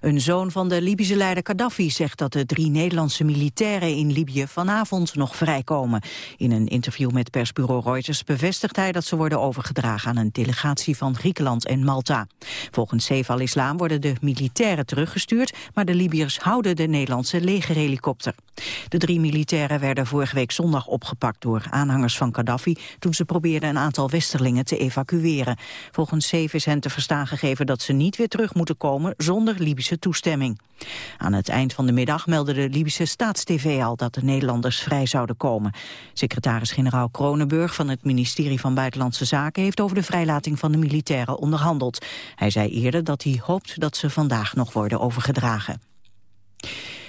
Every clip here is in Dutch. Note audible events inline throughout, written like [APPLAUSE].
Een zoon van de Libische leider Gaddafi zegt dat de drie Nederlandse militairen in Libië vanavond nog vrijkomen. In een interview met persbureau Reuters bevestigt hij dat ze worden overgedragen aan een delegatie van Griekenland en Malta. Volgens Saif al-Islam worden de militairen teruggestuurd, maar de Libiërs houden de Nederlandse legerhelikopter. De drie militairen werden vorige week zondag opgepakt door aanhangers van Gaddafi toen ze probeerden een aantal westerlingen te evacueren. Volgens Saif is hen te verstaan gegeven dat ze niet weer terug moeten komen zonder Libische toestemming. Aan het eind van de middag meldde de Libische Staatstv al dat de Nederlanders vrij zouden komen. Secretaris-generaal Kronenburg van het ministerie van Buitenlandse Zaken heeft over de vrijlating van de militairen onderhandeld. Hij zei eerder dat hij hoopt dat ze vandaag nog worden overgedragen.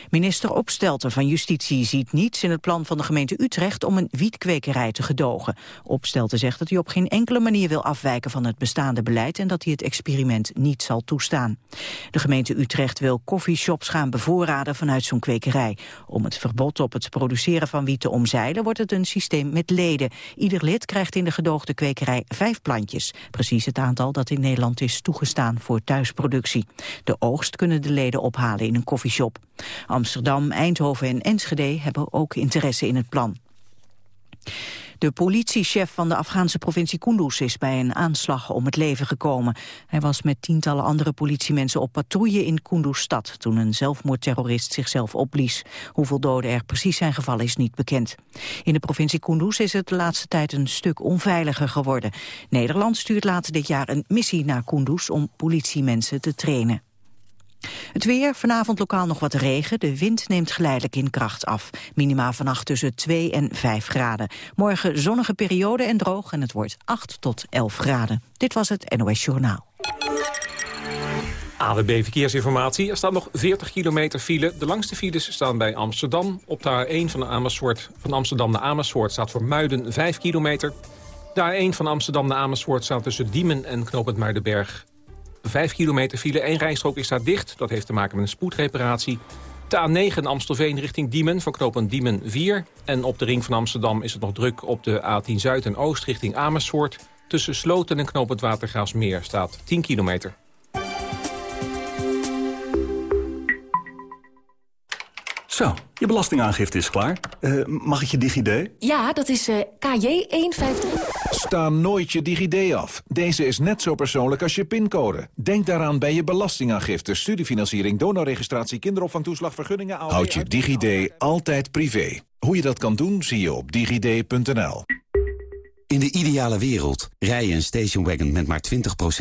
Minister Opstelten van Justitie ziet niets in het plan van de gemeente Utrecht om een wietkwekerij te gedogen. Opstelten zegt dat hij op geen enkele manier wil afwijken van het bestaande beleid en dat hij het experiment niet zal toestaan. De gemeente Utrecht wil coffeeshops gaan bevoorraden vanuit zo'n kwekerij. Om het verbod op het produceren van wiet te omzeilen wordt het een systeem met leden. Ieder lid krijgt in de gedoogde kwekerij vijf plantjes. Precies het aantal dat in Nederland is toegestaan voor thuisproductie. De oogst kunnen de leden ophalen in een coffeeshop. Amsterdam, Eindhoven en Enschede hebben ook interesse in het plan. De politiechef van de Afghaanse provincie Kunduz is bij een aanslag om het leven gekomen. Hij was met tientallen andere politiemensen op patrouille in Kunduz-stad... toen een zelfmoordterrorist zichzelf opblies. Hoeveel doden er precies zijn gevallen is niet bekend. In de provincie Kunduz is het de laatste tijd een stuk onveiliger geworden. Nederland stuurt later dit jaar een missie naar Kunduz om politiemensen te trainen. Het weer, vanavond lokaal nog wat regen. De wind neemt geleidelijk in kracht af. Minima vannacht tussen 2 en 5 graden. Morgen zonnige periode en droog en het wordt 8 tot 11 graden. Dit was het NOS Journaal. AWB Verkeersinformatie. Er staan nog 40 kilometer file. De langste files staan bij Amsterdam. Op de A1 van, de Amersfoort, van Amsterdam naar Amersfoort staat voor Muiden 5 kilometer. De A1 van Amsterdam naar Amersfoort staat tussen Diemen en Knoopend Muidenberg 5 kilometer file. één rijstrook is daar dicht. Dat heeft te maken met een spoedreparatie. De A9 Amstelveen richting Diemen, van knooppunt Diemen 4. En op de ring van Amsterdam is het nog druk op de A10 Zuid en Oost richting Amersfoort. Tussen Sloten en knooppunt Watergraafsmeer staat 10 kilometer. Zo, je belastingaangifte is klaar. Uh, mag ik je DigiD? Ja, dat is uh, KJ153. Sta nooit je DigiD af. Deze is net zo persoonlijk als je pincode. Denk daaraan bij je belastingaangifte, studiefinanciering, donorregistratie, kinderopvangtoeslag, vergunningen... Houd je DigiD altijd privé. Hoe je dat kan doen, zie je op digid.nl. In de ideale wereld rij je een stationwagon met maar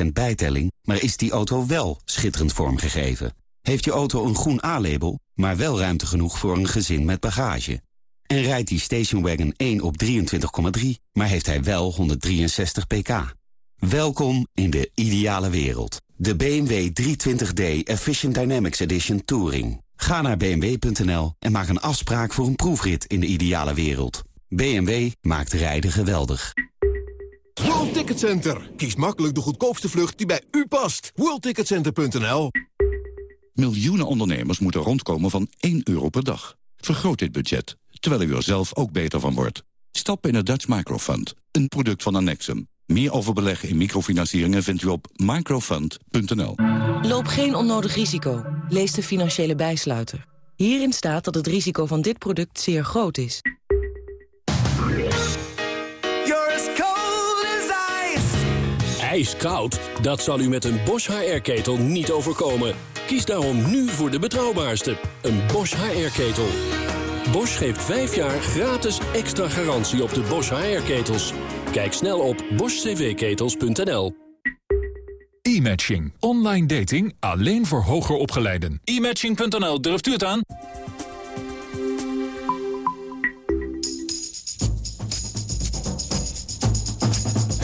20% bijtelling... maar is die auto wel schitterend vormgegeven? Heeft je auto een groen A-label, maar wel ruimte genoeg voor een gezin met bagage? En rijdt die stationwagon 1 op 23,3, maar heeft hij wel 163 pk? Welkom in de ideale wereld. De BMW 320d Efficient Dynamics Edition Touring. Ga naar bmw.nl en maak een afspraak voor een proefrit in de ideale wereld. BMW maakt rijden geweldig. World Ticket Center. Kies makkelijk de goedkoopste vlucht die bij u past. WorldTicketCenter.nl Miljoenen ondernemers moeten rondkomen van 1 euro per dag. Vergroot dit budget, terwijl u er zelf ook beter van wordt. Stap in het Dutch Microfund, een product van Annexum. Meer over beleggen in microfinancieringen vindt u op microfund.nl. Loop geen onnodig risico. Lees de financiële bijsluiter. Hierin staat dat het risico van dit product zeer groot is. Ijskoud? Dat zal u met een Bosch HR-ketel niet overkomen. Kies daarom nu voor de betrouwbaarste, een Bosch HR-ketel. Bosch geeft 5 jaar gratis extra garantie op de Bosch HR-ketels. Kijk snel op boschcvketels.nl. E-matching. Online dating alleen voor hoger opgeleiden. E-matching.nl, durft u het aan?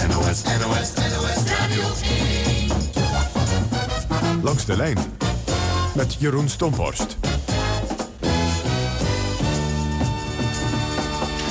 NOS, NOS, NOS Radio Langs de lijn met Jeroen Stomhorst.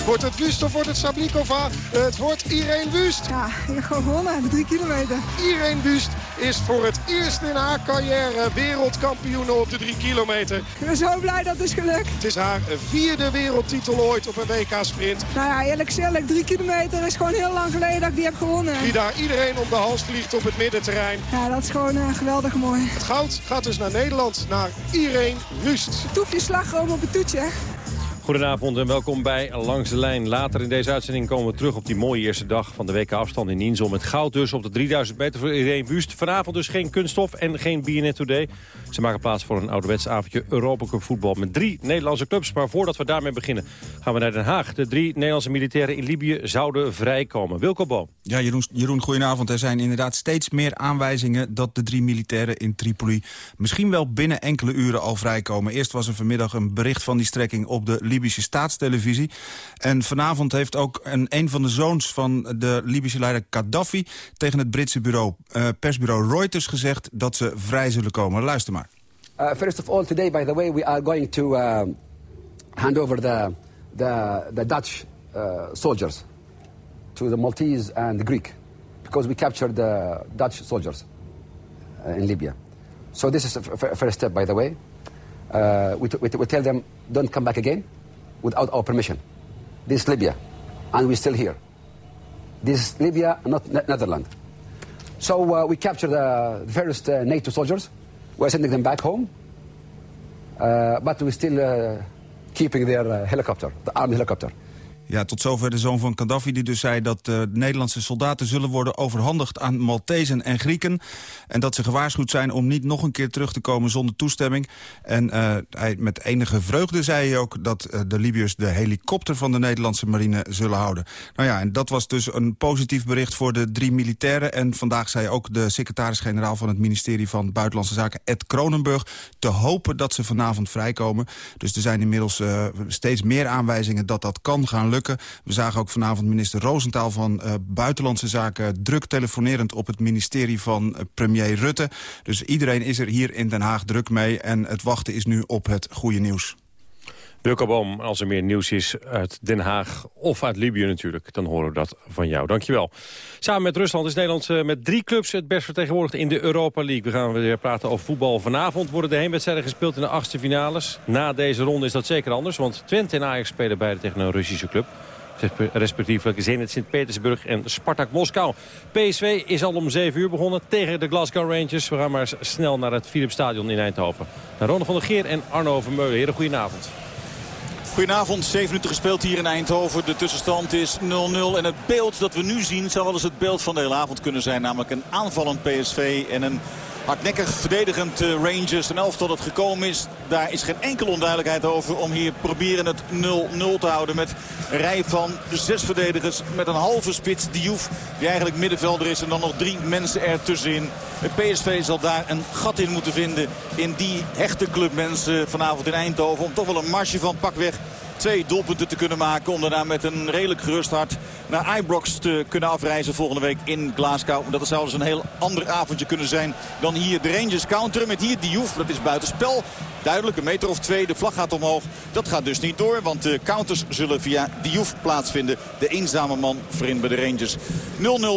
Wordt het Wust of wordt het Sablikova? Het wordt Irene Wust. Ja, gewonnen, drie kilometer. Irene Wust is voor het eerst in haar carrière wereldkampioen op de drie kilometer. Ik ben zo blij dat het is gelukt. Het is haar vierde wereldtitel ooit op een WK-sprint. Nou ja, eerlijk gezegd, drie kilometer is gewoon heel lang geleden dat ik die heb gewonnen. Die daar iedereen om de hals vliegt op het middenterrein. Ja, dat is gewoon uh, geweldig mooi. Het goud gaat dus naar Nederland, naar Irene Wust. Toefje slagroom op het toetje. Goedenavond en welkom bij Langs de Lijn. Later in deze uitzending komen we terug op die mooie eerste dag van de weken afstand in Insel. Met goud dus op de 3000 meter voor Irene Wust. Vanavond dus geen kunststof en geen BNN Today. Ze maken plaats voor een ouderwets avondje Europa Cup voetbal met drie Nederlandse clubs. Maar voordat we daarmee beginnen gaan we naar Den Haag. De drie Nederlandse militairen in Libië zouden vrijkomen. Wilco Boom. Ja, Jeroen, Jeroen, goedenavond. Er zijn inderdaad steeds meer aanwijzingen dat de drie militairen in Tripoli misschien wel binnen enkele uren al vrijkomen. Eerst was er vanmiddag een bericht van die strekking op de Libische staatstelevisie. En vanavond heeft ook een, een van de zoons van de Libische leider Gaddafi tegen het Britse bureau, uh, persbureau Reuters gezegd dat ze vrij zullen komen. Luister maar. Uh, first of all, today, by the way, we are going to uh, hand over the, the, the Dutch uh, soldiers to the Maltese and the Greek because we captured the Dutch soldiers uh, in Libya. So this is a first step, by the way. We, we, we tell them, don't come back again without our permission. This is Libya, and we're still here. This is Libya, not ne Netherlands. So uh, we captured the first NATO soldiers. We're sending them back home, uh, but we're still uh, keeping their uh, helicopter, the army helicopter. Ja, tot zover de zoon van Gaddafi die dus zei dat uh, Nederlandse soldaten zullen worden overhandigd aan Maltezen en Grieken. En dat ze gewaarschuwd zijn om niet nog een keer terug te komen zonder toestemming. En uh, hij, met enige vreugde zei hij ook dat uh, de Libiërs de helikopter van de Nederlandse marine zullen houden. Nou ja, en dat was dus een positief bericht voor de drie militairen. En vandaag zei ook de secretaris-generaal van het ministerie van Buitenlandse Zaken, Ed Kronenburg, te hopen dat ze vanavond vrijkomen. Dus er zijn inmiddels steeds meer aanwijzingen dat dat kan gaan lukken. We zagen ook vanavond minister Roosentaal van uh, Buitenlandse Zaken... druk telefonerend op het ministerie van uh, premier Rutte. Dus iedereen is er hier in Den Haag druk mee. En het wachten is nu op het goede nieuws. Wilco Boom, als er meer nieuws is uit Den Haag of uit Libië natuurlijk... dan horen we dat van jou. Dankjewel. Samen met Rusland is Nederland uh, met drie clubs het best vertegenwoordigd in de Europa League. We gaan weer praten over voetbal. Vanavond worden de heenwedstrijden gespeeld in de achtste finales. Na deze ronde is dat zeker anders, want Twente en Ajax spelen beide tegen een Russische club respectievelijk Zenit Sint-Petersburg en Spartak Moskou. PSV is al om 7 uur begonnen tegen de Glasgow Rangers. We gaan maar snel naar het Philipsstadion in Eindhoven. Naar Ronde van der Geer en Arno Vermeulen. Heren, goedenavond. Goedenavond, 7 minuten gespeeld hier in Eindhoven. De tussenstand is 0-0 en het beeld dat we nu zien zou wel eens het beeld van de hele avond kunnen zijn. Namelijk een aanvallend PSV en een hardnekkig verdedigend uh, Rangers. Een elftal dat gekomen is. Daar is geen enkele onduidelijkheid over om hier proberen het 0-0 te houden. Met een rij van zes verdedigers. Met een halve spits Diouf die eigenlijk middenvelder is. En dan nog drie mensen ertussenin. Het PSV zal daar een gat in moeten vinden. In die hechte club mensen vanavond in Eindhoven. Om toch wel een marge van pakweg twee doelpunten te kunnen maken. Om daarna met een redelijk gerust hart naar Ibrox te kunnen afreizen volgende week in Glasgow. Dat zou dus een heel ander avondje kunnen zijn dan hier de Rangers counteren. Met hier Diouf, dat is buitenspel. Duidelijk, een meter of twee. De vlag gaat omhoog. Dat gaat dus niet door, want de counters zullen via Diouf plaatsvinden. De eenzame man voorin bij de Rangers.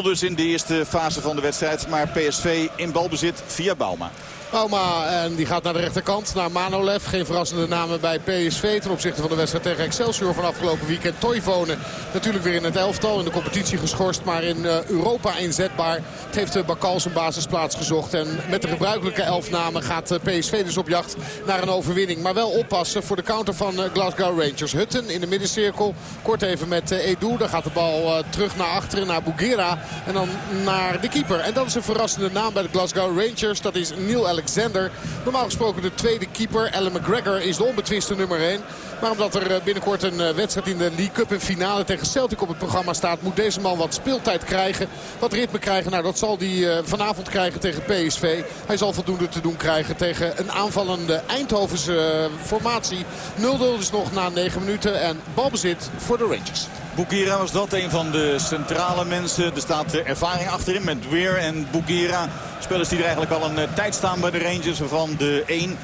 0-0 dus in de eerste fase van de wedstrijd. Maar PSV in balbezit via Bauma. Bauma en die gaat naar de rechterkant, naar Manolev. Geen verrassende namen bij PSV ten opzichte van de wedstrijd tegen Excelsior van afgelopen weekend. Toivonen natuurlijk weer in het elftal, in de competitie geschorst, maar in uh, Europa inzetbaar. Het heeft uh, Bakal zijn basisplaats gezocht. En met de gebruikelijke elf namen gaat uh, PSV dus op jacht naar een overwinning. Maar wel oppassen voor de counter van Glasgow Rangers. Hutten in de middencirkel, kort even met Edu. Dan gaat de bal terug naar achteren, naar Bugera en dan naar de keeper. En dat is een verrassende naam bij de Glasgow Rangers. Dat is Neil Alexander. Alexander. Normaal gesproken de tweede keeper. Ellen McGregor is de onbetwiste nummer 1. Maar omdat er eh, binnenkort een eh, wedstrijd in de League Cup... een finale tegen Celtic op het programma staat... moet deze man wat speeltijd krijgen. Wat ritme krijgen. Nou, dat zal hij eh, vanavond krijgen tegen PSV. Hij zal voldoende te doen krijgen tegen een aanvallende Eindhovense formatie. 0-0 is nog na 9 minuten. En balbezit voor de Rangers. Bouguera was dat, een van de centrale mensen. Er staat ervaring achterin met Weir en Bouguera. Spelers die er eigenlijk al een tijd staan bij de Rangers. Waarvan de 1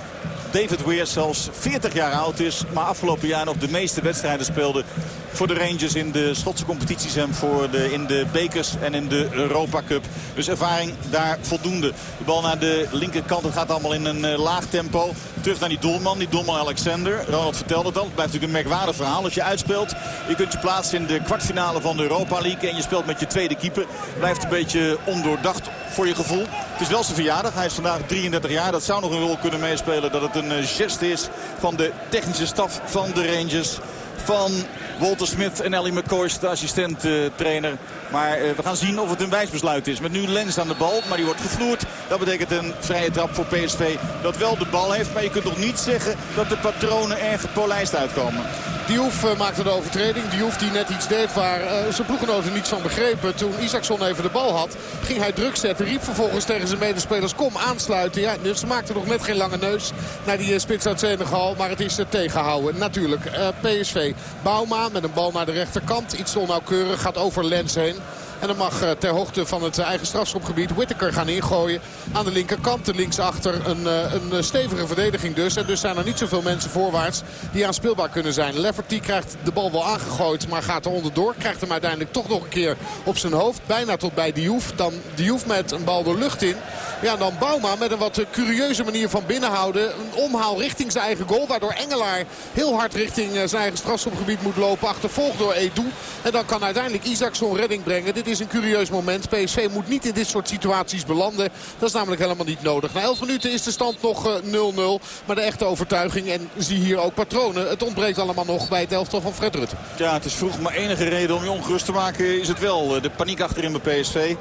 David Weir zelfs 40 jaar oud is. Maar afgelopen jaar nog de meeste wedstrijden speelde voor de Rangers in de Schotse competities en voor de, in de bekers en in de Europa Cup. Dus ervaring daar voldoende. De bal naar de linkerkant. Gaat allemaal in een uh, laag tempo. Terug naar die doelman, die doelman Alexander. Ronald vertelde het al. Het blijft natuurlijk een merkwaardig verhaal als je uitspeelt. Je kunt je plaatsen in de kwartfinale van de Europa League. En je speelt met je tweede keeper. Blijft een beetje ondoordacht voor je gevoel. Het is wel zijn verjaardag. Hij is vandaag 33 jaar. Dat zou nog een rol kunnen meespelen dat het een uh, geste is van de technische staf van de Rangers. Van Walter Smith en Ellie McCoy, de assistent-trainer. maar uh, we gaan zien of het een wijsbesluit is. Met nu Lens aan de bal, maar die wordt gevloerd. Dat betekent een vrije trap voor PSV dat wel de bal heeft. Maar je kunt nog niet zeggen dat de patronen erg gepolijst uitkomen. Diouf uh, maakte de overtreding. Diouf die net iets deed waar uh, zijn ploeggenoten niets van begrepen. Toen Isaacson even de bal had, ging hij druk zetten. Riep vervolgens tegen zijn medespelers, kom aansluiten. Ja, dus ze maakten nog net geen lange neus naar die uh, spits uit Senegal. Maar het is tegenhouden. Natuurlijk, PSV. Bauma met een bal naar de rechterkant. Iets onnauwkeurig, gaat over Lens heen. En dan mag eh, ter hoogte van het eigen strafschopgebied Whittaker gaan ingooien. Aan de linkerkant, linksachter, een, eh, een stevige verdediging dus. En dus zijn er niet zoveel mensen voorwaarts die aanspeelbaar kunnen zijn. Lefferty krijgt de bal wel aangegooid, maar gaat er onderdoor. Krijgt hem uiteindelijk toch nog een keer op zijn hoofd. Bijna tot bij Diouf. Dan Diouf met een bal de lucht in. Ja, dan Bauma met een wat curieuze manier van binnenhouden. Een omhaal richting zijn eigen goal. Waardoor Engelaar heel hard richting eh, zijn eigen strafschopgebied moet lopen. Achtervolgd door Edu. En dan kan uiteindelijk Isaacson redding brengen. Is een curieus moment. PSV moet niet in dit soort situaties belanden. Dat is namelijk helemaal niet nodig. Na 11 minuten is de stand nog 0-0. Eh, maar de echte overtuiging en zie hier ook patronen. Het ontbreekt allemaal nog bij het elftal van Fred Rutte. Ja, het is vroeg. Maar enige reden om je ongerust te maken is het wel. Eh, de paniek achterin bij PSV.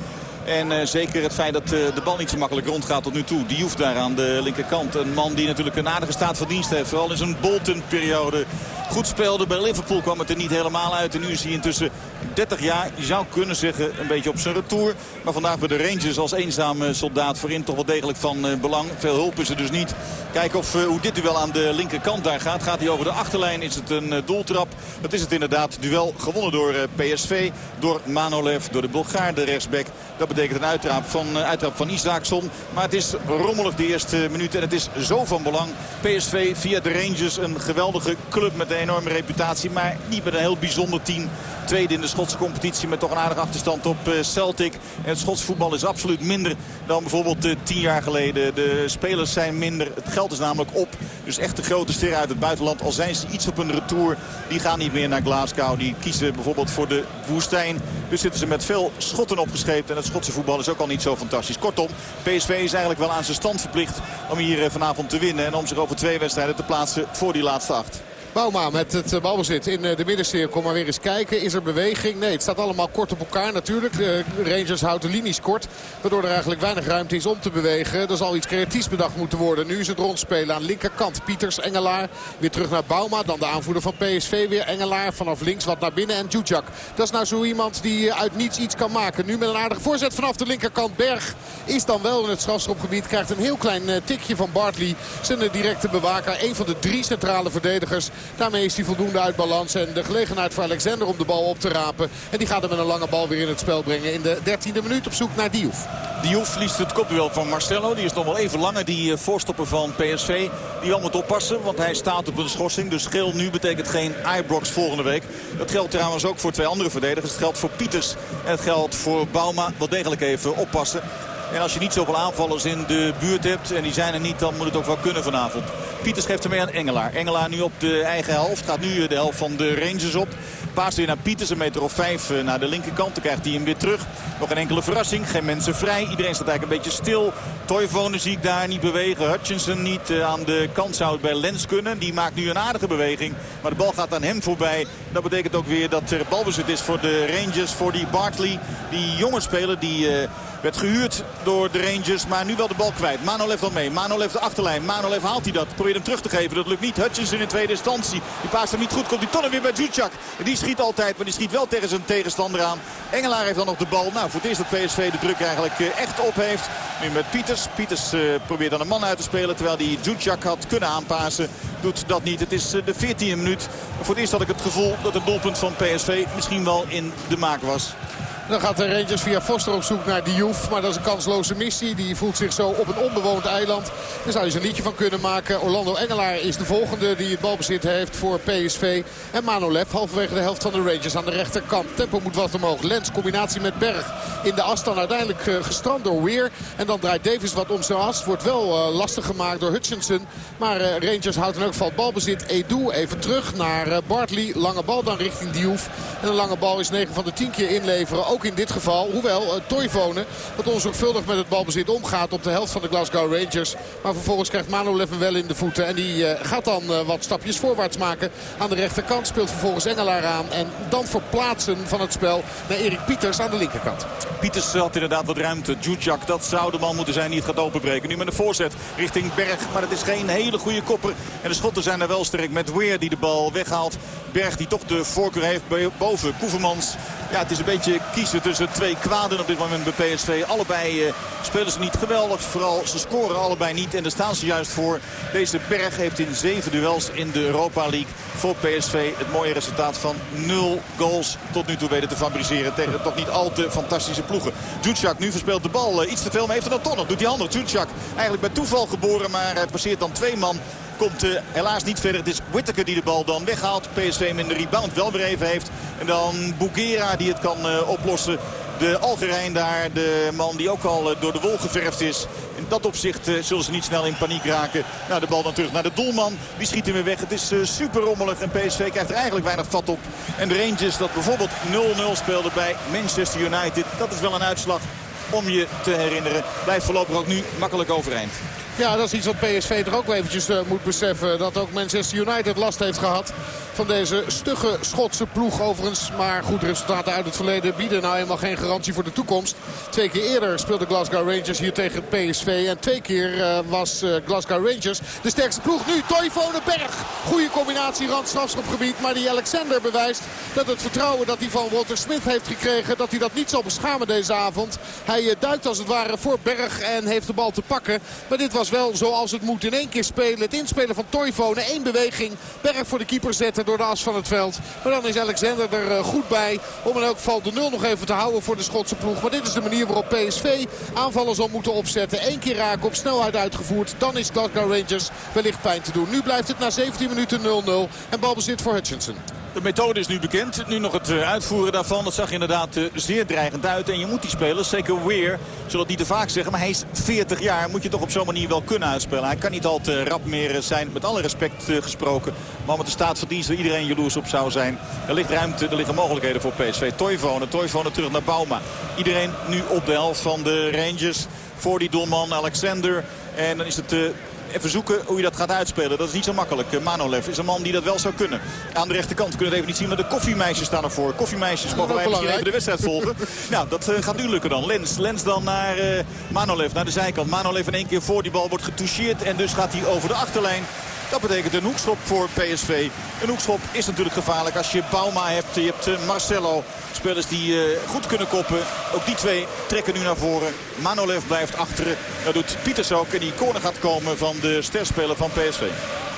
En uh, zeker het feit dat de bal niet zo makkelijk rondgaat tot nu toe. Die hoeft daar aan de linkerkant. Een man die natuurlijk een aardige staat van dienst heeft. Vooral in zijn Bolton-periode goed speelde. Bij Liverpool kwam het er niet helemaal uit. En nu is hij intussen 30 jaar, je zou kunnen zeggen, een beetje op zijn retour. Maar vandaag bij de Rangers als eenzame soldaat voorin toch wel degelijk van uh, belang. Veel hulp is er dus niet. Kijken of, uh, hoe dit duel aan de linkerkant daar gaat. Gaat hij over de achterlijn, is het een uh, doeltrap. Dat is het inderdaad. Duel gewonnen door PSV, door Manolev, door de Bulgaar, de rechtsback. Dat betekent een uittrap van, uittrap van Isaacson. Maar het is rommelig de eerste minuut en het is zo van belang. PSV via de Rangers, een geweldige club met een enorme reputatie. Maar niet met een heel bijzonder team. Tweede in de Schotse competitie met toch een aardige achterstand op Celtic. En het Schots voetbal is absoluut minder dan bijvoorbeeld tien jaar geleden. De spelers zijn minder. Het geld is namelijk op. Dus echt de grote sterren uit het buitenland. Al zijn ze iets op een retour. Die gaan niet meer naar Glasgow. Die kiezen bijvoorbeeld voor de woestijn. Dus zitten ze met veel schotten opgescheept. En het Schotse voetbal is ook al niet zo fantastisch. Kortom, PSV is eigenlijk wel aan zijn stand verplicht om hier vanavond te winnen. En om zich over twee wedstrijden te plaatsen voor die laatste acht. Bauma met het balbezit in de middencirkel. Maar weer eens kijken. Is er beweging? Nee, het staat allemaal kort op elkaar natuurlijk. De Rangers houdt de linies kort. Waardoor er eigenlijk weinig ruimte is om te bewegen. Er zal iets creatiefs bedacht moeten worden. Nu is het rondspelen aan linkerkant. Pieters, Engelaar. Weer terug naar Bauma. Dan de aanvoerder van PSV weer. Engelaar vanaf links wat naar binnen. En Djudjak. Dat is nou zo iemand die uit niets iets kan maken. Nu met een aardige voorzet vanaf de linkerkant. Berg is dan wel in het strafschopgebied. Krijgt een heel klein tikje van Bartley. Zijn directe bewaker. Een van de drie centrale verdedigers. Daarmee is hij voldoende uit balans. En de gelegenheid voor Alexander om de bal op te rapen. En die gaat hem met een lange bal weer in het spel brengen. In de 13e minuut op zoek naar Diouf. Diouf verliest het kopduel van Marcelo. Die is nog wel even langer, die voorstopper van PSV. Die wel moet oppassen, want hij staat op een schorsing. Dus geel nu betekent geen Ibrox volgende week. Dat geldt trouwens ook voor twee andere verdedigers. Het geldt voor Pieters en het geldt voor Bauma. Wel degelijk even oppassen. En als je niet zoveel aanvallers in de buurt hebt, en die zijn er niet, dan moet het ook wel kunnen vanavond. Pieters geeft hem mee aan Engelaar. Engelaar nu op de eigen helft. Gaat nu de helft van de Rangers op. Paas weer naar Pieters, een meter of vijf naar de linkerkant. Dan krijgt hij hem weer terug. Nog een enkele verrassing. Geen mensen vrij. Iedereen staat eigenlijk een beetje stil. Toivonen zie ik daar niet bewegen. Hutchinson niet aan de kant zou het bij Lens kunnen. Die maakt nu een aardige beweging. Maar de bal gaat aan hem voorbij. Dat betekent ook weer dat er balbezit is voor de Rangers. Voor die Bartley. Die jonge speler die... werd gehuurd door de Rangers, maar nu wel de bal kwijt. Manolev dan mee. Manolev de achterlijn. Manolev haalt hij dat. Probeert hem terug te geven. Dat lukt niet. Hutchinson in tweede instantie. Die paast hem niet goed. Komt die tonnen weer bij Zucak. Die schiet altijd, maar die schiet wel tegen zijn tegenstander aan. Engelaar heeft dan nog de bal. Nou, voor het eerst dat PSV de druk eigenlijk echt op heeft. Nu met Pieters. Pieters uh, probeert dan een man uit te spelen. Terwijl die Zucak had kunnen aanpassen. Doet dat niet. Het is de 14e minuut. Voor het eerst had ik het gevoel dat het doelpunt van PSV misschien wel in de maak was. Dan gaat de Rangers via Foster op zoek naar Diouf. Maar dat is een kansloze missie. Die voelt zich zo op een onbewoond eiland. Daar zou je een liedje van kunnen maken. Orlando Engelaar is de volgende die het balbezit heeft voor PSV. En Manolev halverwege de helft van de Rangers aan de rechterkant. Tempo moet wat omhoog. Lens combinatie met Berg in de as. Dan uiteindelijk eh, gestrand door Weer. En dan draait Davis wat om zijn as. Wordt wel uh, lastig gemaakt door Hutchinson. Maar uh, Rangers houdt in elk geval balbezit. Edu even terug naar Bartley. Lange bal dan richting Diouf. En een lange bal is 9 van de 10 keer inleveren. Ook in dit geval. Hoewel uh, Toivonen wat onzorgvuldig met het balbezit omgaat op de helft van de Glasgow Rangers. Maar vervolgens krijgt Manolev hem wel in de voeten. En die uh, gaat dan uh, wat stapjes voorwaarts maken aan de rechterkant. Speelt vervolgens Engelaar aan. En dan verplaatsen van het spel naar Erik Pieters aan de linkerkant. Pieters had inderdaad wat ruimte. Djudjak, dat zou de man moeten zijn die het gaat openbreken. Nu met een voorzet richting Berg. Maar het is geen hele goede kopper. En de schotten zijn er wel sterk met Weer die de bal weghaalt. Berg die toch de voorkeur heeft boven Koevermans. Ja, het is een beetje kiezen tussen twee kwaden op dit moment bij PSV. Allebei uh, spelen ze niet geweldig. Vooral ze scoren allebei niet. En daar staan ze juist voor. Deze Berg heeft in zeven duels in de Europa League voor PSV het mooie resultaat van nul goals tot nu toe weten te fabriceren. Tegen toch niet al te fantastische ploegen. Djudjak nu verspeelt de bal uh, iets te veel. Maar heeft er dan toch nog. Doet die handen. Djudjak eigenlijk bij toeval geboren. Maar hij passeert dan twee man komt helaas niet verder. Het is Whittaker die de bal dan weghaalt. PSV hem in de rebound wel weer even heeft. En dan Bugera die het kan uh, oplossen. De Algerijn daar, de man die ook al uh, door de wol geverfd is. In dat opzicht zullen ze niet snel in paniek raken. Nou, de bal dan terug naar de doelman. Die schiet hem weer weg. Het is super rommelig en PSV krijgt er eigenlijk weinig vat op. En de Rangers dat bijvoorbeeld 0-0 speelde bij Manchester United. Dat is wel een uitslag om je te herinneren. Blijft voorlopig ook nu makkelijk overeind. Ja, dat is iets wat PSV toch ook eventjes uh, moet beseffen. Dat ook Manchester United last heeft gehad van deze stugge Schotse ploeg overigens. Maar goed, resultaten uit het verleden bieden nou eenmaal geen garantie voor de toekomst. Twee keer eerder speelde Glasgow Rangers hier tegen PSV. En twee keer uh, was uh, Glasgow Rangers de sterkste ploeg. Nu Toivonenberg. Goede combinatie randstrafschopgebied. Maar die Alexander bewijst dat het vertrouwen dat hij van Walter Smith heeft gekregen... dat hij dat niet zal beschamen deze avond. Hij duikt als het ware voor Berg en heeft de bal te pakken. Maar dit was wel zoals het moet in één keer spelen. Het inspelen van Toivonen. één beweging. Berg voor de keeper zetten door de as van het veld. Maar dan is Alexander er goed bij om in elk geval de nul nog even te houden voor de Schotse ploeg. Maar dit is de manier waarop PSV aanvallen zal moeten opzetten. Eén keer raken op snelheid uitgevoerd. Dan is Glasgow Rangers wellicht pijn te doen. Nu blijft het na 17 minuten 0-0 en balbezit voor Hutchinson. De methode is nu bekend. Nu nog het uitvoeren daarvan. Dat zag inderdaad zeer dreigend uit. En je moet die spelers, zeker Weer, zullen het niet te vaak zeggen. Maar hij is 40 jaar. Moet je toch op zo'n manier wel kunnen uitspelen. Hij kan niet al te rap meer zijn. Met alle respect gesproken. Maar met de staat van dienst waar iedereen jaloers op zou zijn. Er ligt ruimte, er liggen mogelijkheden voor PSV. Toivonen, Toivonen terug naar Bauma. Iedereen nu op de helft van de Rangers. Voor die doelman Alexander. En dan is het even zoeken hoe je dat gaat uitspelen. Dat is niet zo makkelijk. Manolev is een man die dat wel zou kunnen. Aan de rechterkant kunnen we het even niet zien, maar de koffiemeisjes staan ervoor. Koffiemeisjes mogen wij misschien even de wedstrijd volgen. [LAUGHS] nou, dat uh, gaat nu lukken dan. Lens, Lens dan naar uh, Manolev, naar de zijkant. Manolev in één keer voor die bal wordt getoucheerd en dus gaat hij over de achterlijn. Dat betekent een hoekschop voor PSV. Een hoekschop is natuurlijk gevaarlijk als je Bauma hebt. Je hebt Marcelo. Spelers die uh, goed kunnen koppen. Ook die twee trekken nu naar voren. Manolev blijft achteren. Dat doet Pieters ook. En die corner gaat komen van de sterspeler van PSV.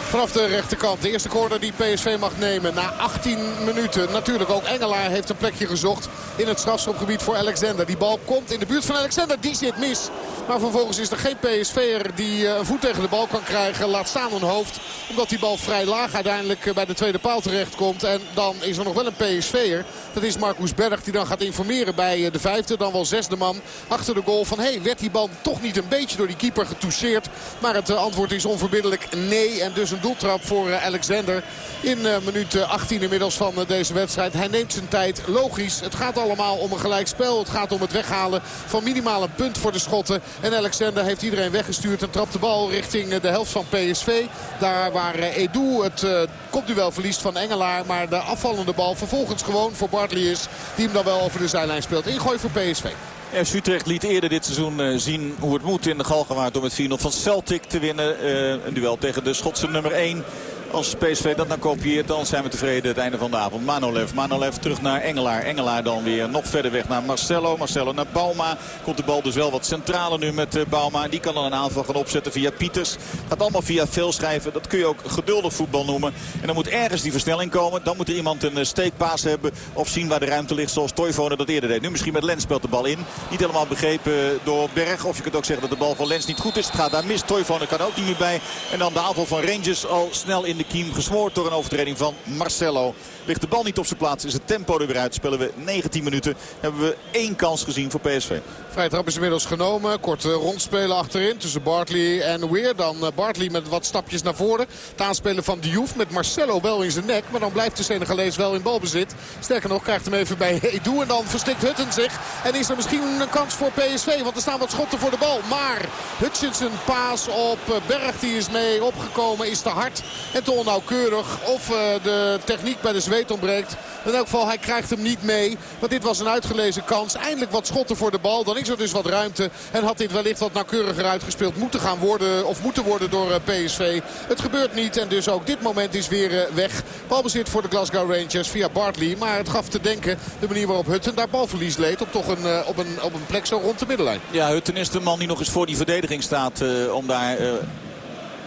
Vanaf de rechterkant. De eerste corner die PSV mag nemen na 18 minuten. Natuurlijk ook Engelaar heeft een plekje gezocht in het strafschopgebied voor Alexander. Die bal komt in de buurt van Alexander. Die zit mis. Maar vervolgens is er geen PSV'er die een voet tegen de bal kan krijgen. Laat staan een hoofd. Omdat die bal vrij laag uiteindelijk bij de tweede paal terecht komt. En dan is er nog wel een PSV'er. Dat is Marcus Berg die dan gaat informeren bij de vijfde. Dan wel zesde man achter de goal van... hey, werd die bal toch niet een beetje door die keeper getoucheerd? Maar het antwoord is onverbiddelijk nee. En dus een doeltrap voor Alexander in minuut 18 inmiddels van deze wedstrijd. Hij neemt zijn tijd. Logisch, het gaat allemaal om een gelijkspel. Het gaat om het weghalen van minimaal een punt voor de schotten. En Alexander heeft iedereen weggestuurd en trapt de bal richting de helft van PSV. Daar waar Edu het kopduel verliest van Engelaar. Maar de afvallende bal vervolgens gewoon voor Bartley is. Die hem dan wel over de zijlijn speelt. Ingooi voor PSV. FC Utrecht liet eerder dit seizoen uh, zien hoe het moet in de Galgenwaard door met 4-0 van Celtic te winnen. Uh, een duel tegen de Schotse nummer 1. Als PSV dat nou kopieert, dan zijn we tevreden het einde van de avond. Manolev, Manolev terug naar Engelaar. Engelaar dan weer nog verder weg naar Marcelo. Marcelo naar Bauma. Komt de bal dus wel wat centraler nu met Bauma. Die kan dan een aanval gaan opzetten via Pieters. Gaat allemaal via veel schrijven. Dat kun je ook geduldig voetbal noemen. En dan moet ergens die versnelling komen. Dan moet er iemand een steekpaas hebben. Of zien waar de ruimte ligt zoals Toivonen dat eerder deed. Nu misschien met Lens speelt de bal in. Niet helemaal begrepen door Berg. Of je kunt ook zeggen dat de bal van Lens niet goed is. Het gaat daar mis. Toivonen kan ook niet meer bij. En dan de aanval van Rangers al snel in de kiem gesmoord door een overtreding van Marcelo. Ligt de bal niet op zijn plaats, is het tempo er weer uit. Spelen we 19 minuten, hebben we één kans gezien voor PSV. Vrij trap is inmiddels genomen. Kort rondspelen achterin tussen Bartley en Weer. Dan eh, Bartley met wat stapjes naar voren. Het aanspelen van Diouf met Marcelo wel in zijn nek. Maar dan blijft de Senegalees wel in balbezit. Sterker nog, krijgt hem even bij Edu. En dan verstikt Hutten zich. En is er misschien een kans voor PSV. Want er staan wat schotten voor de bal. Maar Hutchinson paas op eh, Berg. Die is mee opgekomen. Is te hard en te onnauwkeurig. Of eh, de techniek bij de ontbreekt. In elk geval, hij krijgt hem niet mee. Want dit was een uitgelezen kans. Eindelijk wat schotten voor de bal. Dan is er dus wat ruimte. En had dit wellicht wat nauwkeuriger uitgespeeld moeten gaan worden. Of moeten worden door eh, PSV. Het gebeurt niet. En dus ook dit moment is weer weg. Balbezit voor de Glasgow Rangers via Bartley. Maar het gaf te denken de manier waarop Hutten daar balverlies leed. Op toch een, op een, op een plek zo rond de middenlijn. Ja, Hutten is de man die nog eens voor die verdediging staat. Om daar...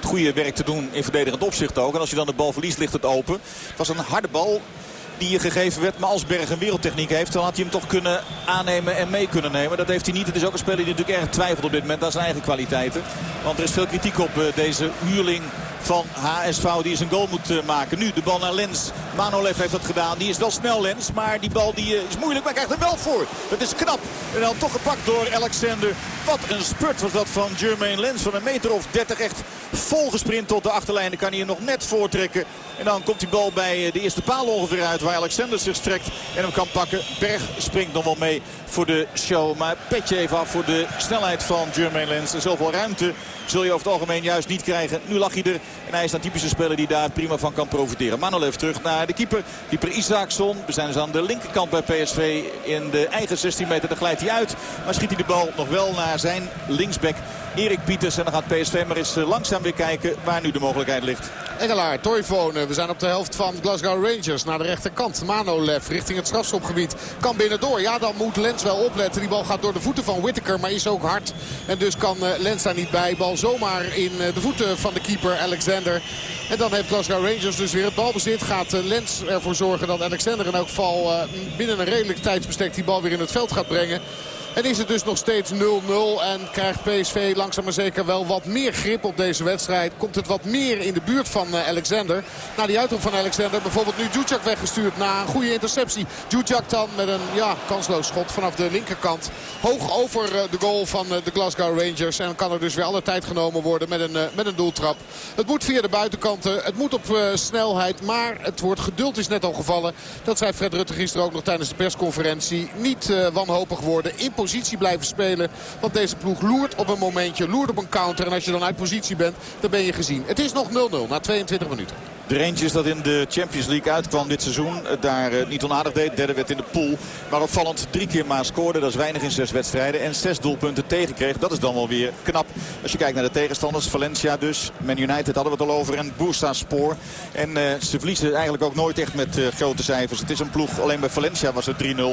het goede werk te doen in verdedigend opzicht ook. En als je dan de bal verliest ligt het open. Het was een harde bal die je gegeven werd. Maar als Berg een wereldtechniek heeft, dan had hij hem toch kunnen aannemen en mee kunnen nemen. Dat heeft hij niet. Het is ook een speler die natuurlijk erg twijfelt op dit moment aan zijn eigen kwaliteiten. Want er is veel kritiek op deze huurling van HSV die zijn goal moet maken. Nu de bal naar Lens. Manolev heeft dat gedaan. Die is wel snel Lens. Maar die bal die is moeilijk. Maar krijgt er wel voor. Dat is knap. En dan toch gepakt door Alexander. Wat een spurt was dat van Jermaine Lens. Van een meter of 30 echt vol gesprint tot de achterlijn. Dan kan hij er nog net voortrekken. En dan komt die bal bij de eerste paal ongeveer uit. Waar Alexander zich strekt en hem kan pakken. Berg springt nog wel mee voor de show. Maar petje even af voor de snelheid van Jermaine Lens. En zoveel ruimte zul je over het algemeen juist niet krijgen. Nu lag hij er. En hij is een typische speler die daar prima van kan profiteren. Manolev terug naar de keeper. Keeper Isaacson. We zijn dus aan de linkerkant bij PSV. In de eigen 16 meter. Dan glijdt hij uit. Maar schiet hij de bal nog wel naar zijn linksback Erik Pieters. En dan gaat PSV maar eens langzaam weer kijken waar nu de mogelijkheid ligt. Engelaar, Toivonen. We zijn op de helft van Glasgow Rangers. Naar de rechterkant. Manolev richting het strafschopgebied. Kan binnendoor. Ja, dan moet Lens wel opletten. Die bal gaat door de voeten van Whittaker. Maar is ook hard. En dus kan Lens daar niet bij. Bal zomaar in de voeten van de keeper Alexander. En dan heeft Glasgow Rangers dus weer het balbezit. Gaat Lens ervoor zorgen dat Alexander in elk geval binnen een redelijk tijdsbestek die bal weer in het veld gaat brengen. En is het dus nog steeds 0-0 en krijgt PSV langzaam maar zeker wel wat meer grip op deze wedstrijd. Komt het wat meer in de buurt van Alexander. Na die uitroep van Alexander bijvoorbeeld nu Djudjak weggestuurd na een goede interceptie. Djudjak dan met een ja, kansloos schot vanaf de linkerkant. Hoog over de goal van de Glasgow Rangers. En dan kan er dus weer alle tijd genomen worden met een, met een doeltrap. Het moet via de buitenkanten. Het moet op snelheid. Maar het woord geduld is net al gevallen. Dat zei Fred Rutte gisteren ook nog tijdens de persconferentie. Niet wanhopig worden. Positie blijven spelen. Want deze ploeg loert op een momentje, loert op een counter. En als je dan uit positie bent, dan ben je gezien. Het is nog 0-0 na 22 minuten. De Rangers dat in de Champions League uitkwam dit seizoen. Daar uh, niet onaardig deed. Derde werd in de pool. Maar opvallend drie keer maar scoorde. Dat is weinig in zes wedstrijden. En zes doelpunten tegenkreeg. Dat is dan wel weer knap. Als je kijkt naar de tegenstanders. Valencia dus. Man United hadden we het al over. En Spoor. En uh, ze verliezen eigenlijk ook nooit echt met grote cijfers. Het is een ploeg. Alleen bij Valencia was het 3-0. Die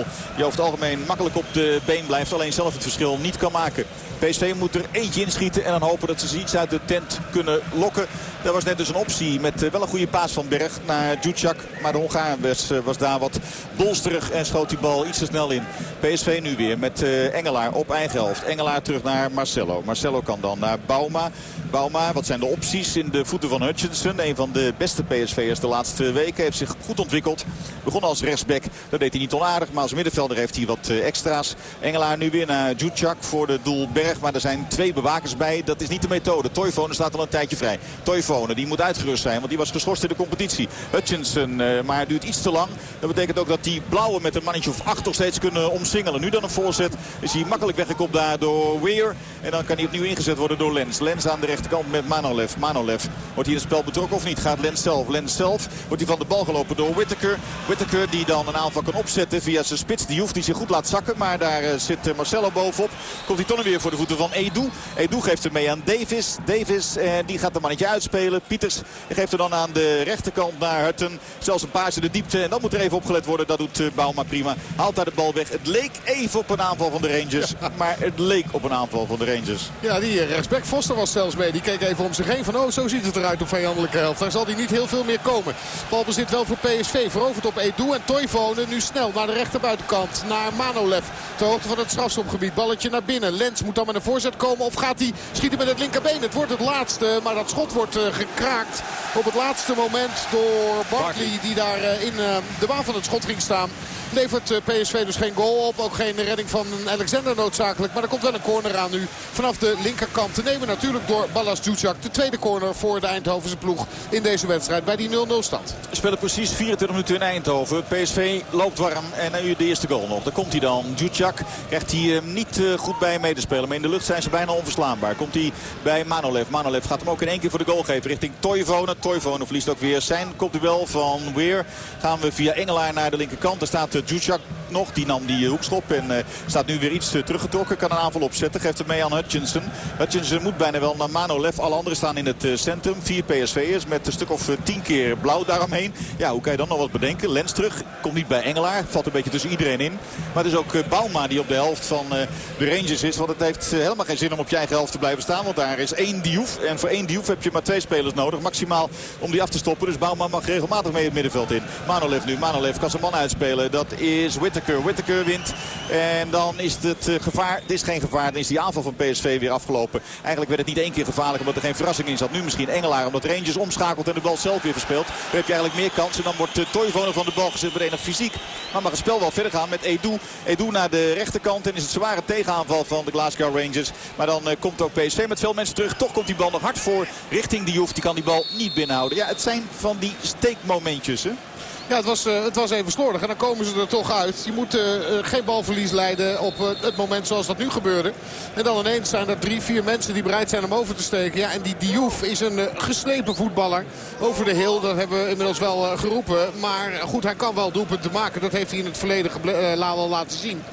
over het algemeen makkelijk op de been blijft. Alleen zelf het verschil niet kan maken. PSV moet er eentje inschieten. En dan hopen dat ze iets uit de tent kunnen lokken. Dat was net dus een optie met wel een goede paas van Berg naar Djudjak. Maar de Hongaar was, was, daar wat bolsterig en schoot die bal iets te snel in. PSV nu weer met uh, Engelaar op eigen helft. Engelaar terug naar Marcelo. Marcelo kan dan naar Bauma. Bauma, wat zijn de opties in de voeten van Hutchinson? Een van de beste PSV'ers de laatste weken. Heeft zich goed ontwikkeld. Begon als rechtsback. Dat deed hij niet onaardig. Maar als middenvelder heeft hij wat uh, extra's. Engelaar nu weer naar Djudjak voor de doel Berg. Maar er zijn twee bewakers bij. Dat is niet de methode. Toivonen staat al een tijdje vrij. Toivonen, die moet uitgerust zijn. Want die was geschorst in de competitie. Hutchinson, uh, maar duurt iets te lang. Dat betekent ook dat die blauwe met een mannetje of acht nog steeds kunnen omsingelen. Nu dan een voorzet. Is hij makkelijk weggekopt daar door Weir. En dan kan hij opnieuw ingezet worden door Lens. Lens aan de rechterkant met Manolev. Manolev wordt hier het spel betrokken of niet? Gaat Lens zelf? Lens zelf wordt hij van de bal gelopen door Whittaker. Whittaker die dan een aanval kan opzetten via zijn spits. Die hoeft hij zich goed laat zakken. Maar daar uh, zit uh, Marcelo bovenop. Komt hij toch weer voor de voeten van Edu. Edu geeft hem mee aan Davis. Davis en die gaat een mannetje uitspelen. Pieters geeft er dan aan de rechterkant naar Hutton. Zelfs een paas in de diepte. En dan moet er even opgelet worden. Dat doet Bauma prima. Haalt daar de bal weg. Het leek even op een aanval van de Rangers. Maar het leek op een aanval van de Rangers. Ja, die rechtsback Foster was zelfs mee. Die keek even om zich heen van oh, zo ziet het eruit op vijandelijke helft. Daar zal hij niet heel veel meer komen. Balbezit wel voor PSV. Veroverd op Edu en Toivonen. Nu snel naar de rechterbuitenkant. Naar Manolev. Ter hoogte van het strafschopgebied. Balletje naar binnen. Lens moet dan met een voorzet komen. Of gaat hij schieten met het linkerbeen. Het wordt het laatste. Maar dat schot wordt uh, gekraakt op het laatste moment door Barkley. Die daar uh, in uh, de baan van het schot ging staan. Levert PSV dus geen goal op. Ook geen redding van Alexander noodzakelijk. Maar er komt wel een corner aan nu vanaf de linkerkant. Te nemen natuurlijk door Ballas Djudjak. De tweede corner voor de Eindhovense ploeg in deze wedstrijd. Bij die 0-0 stand. We spelen precies 24 minuten in Eindhoven. PSV loopt warm. En nu de eerste goal nog. Daar komt hij dan. Djudjak krijgt hij uh, niet goed bij medespelen. Maar in de lucht zijn ze bijna onverslaanbaar. Komt hij bij Manolev. Manolev gaat hem ook in één keer voor de goal geven. Richting Toivonen. Toivonen verliest ook weer zijn kopduel van Weer. Gaan we via Engelaar naar de linkerkant. Daar staat uh, Nog. Die nam die hoekschop en staat nu weer iets teruggetrokken. Kan een aanval opzetten. Geeft hem mee aan Hutchinson. Hutchinson moet bijna wel naar Manolev. Alle anderen staan in het centrum. Vier PSV'ers met een stuk of tien keer blauw daaromheen. Ja, hoe kan je dan nog wat bedenken? Lens terug. Komt niet bij Engelaar. Valt een beetje tussen iedereen in. Maar het is ook Bauma die op de helft van de Rangers is. Want het heeft helemaal geen zin om op je eigen helft te blijven staan. Want daar is één Diouf. En voor één Diouf heb je maar twee spelers nodig. Maximaal om die af te stoppen. Dus Bauma mag regelmatig mee het middenveld in. Manolev nu. Manolev kan zijn man uitspelen. Dat is Whittaker. Whittaker wint. En dan is het gevaar. Het is geen gevaar. Dan is die aanval van PSV weer afgelopen. Eigenlijk werd het niet één keer gevaarlijk omdat er geen verrassing in zat. Nu misschien Engelaar omdat Rangers omschakelt en de bal zelf weer verspeelt. Dan heb je eigenlijk meer kansen. Dan wordt Toivonen van de bal gezet nog fysiek. Maar mag het spel wel verder gaan met Edu. Edu naar de rechterkant. En is het zware tegenaanval van de Glasgow Rangers. Maar dan uh, komt ook PSV met veel mensen terug. Toch komt die bal nog hard voor richting de Joef. Die kan die bal niet binnenhouden. Ja, het zijn van die steekmomentjes. Hè? Ja, het was, uh, het was even slordig. En dan komen ze er toch uit. Je moet uh, geen balverlies leiden op het moment zoals dat nu gebeurde. En dan ineens zijn er drie, vier mensen die bereid zijn om over te steken. Ja, en die Diouf is een geslepen voetballer. Over de heel, dat hebben we inmiddels wel geroepen. Maar goed, hij kan wel doelpunten maken. Dat heeft hij in het verleden laten zien.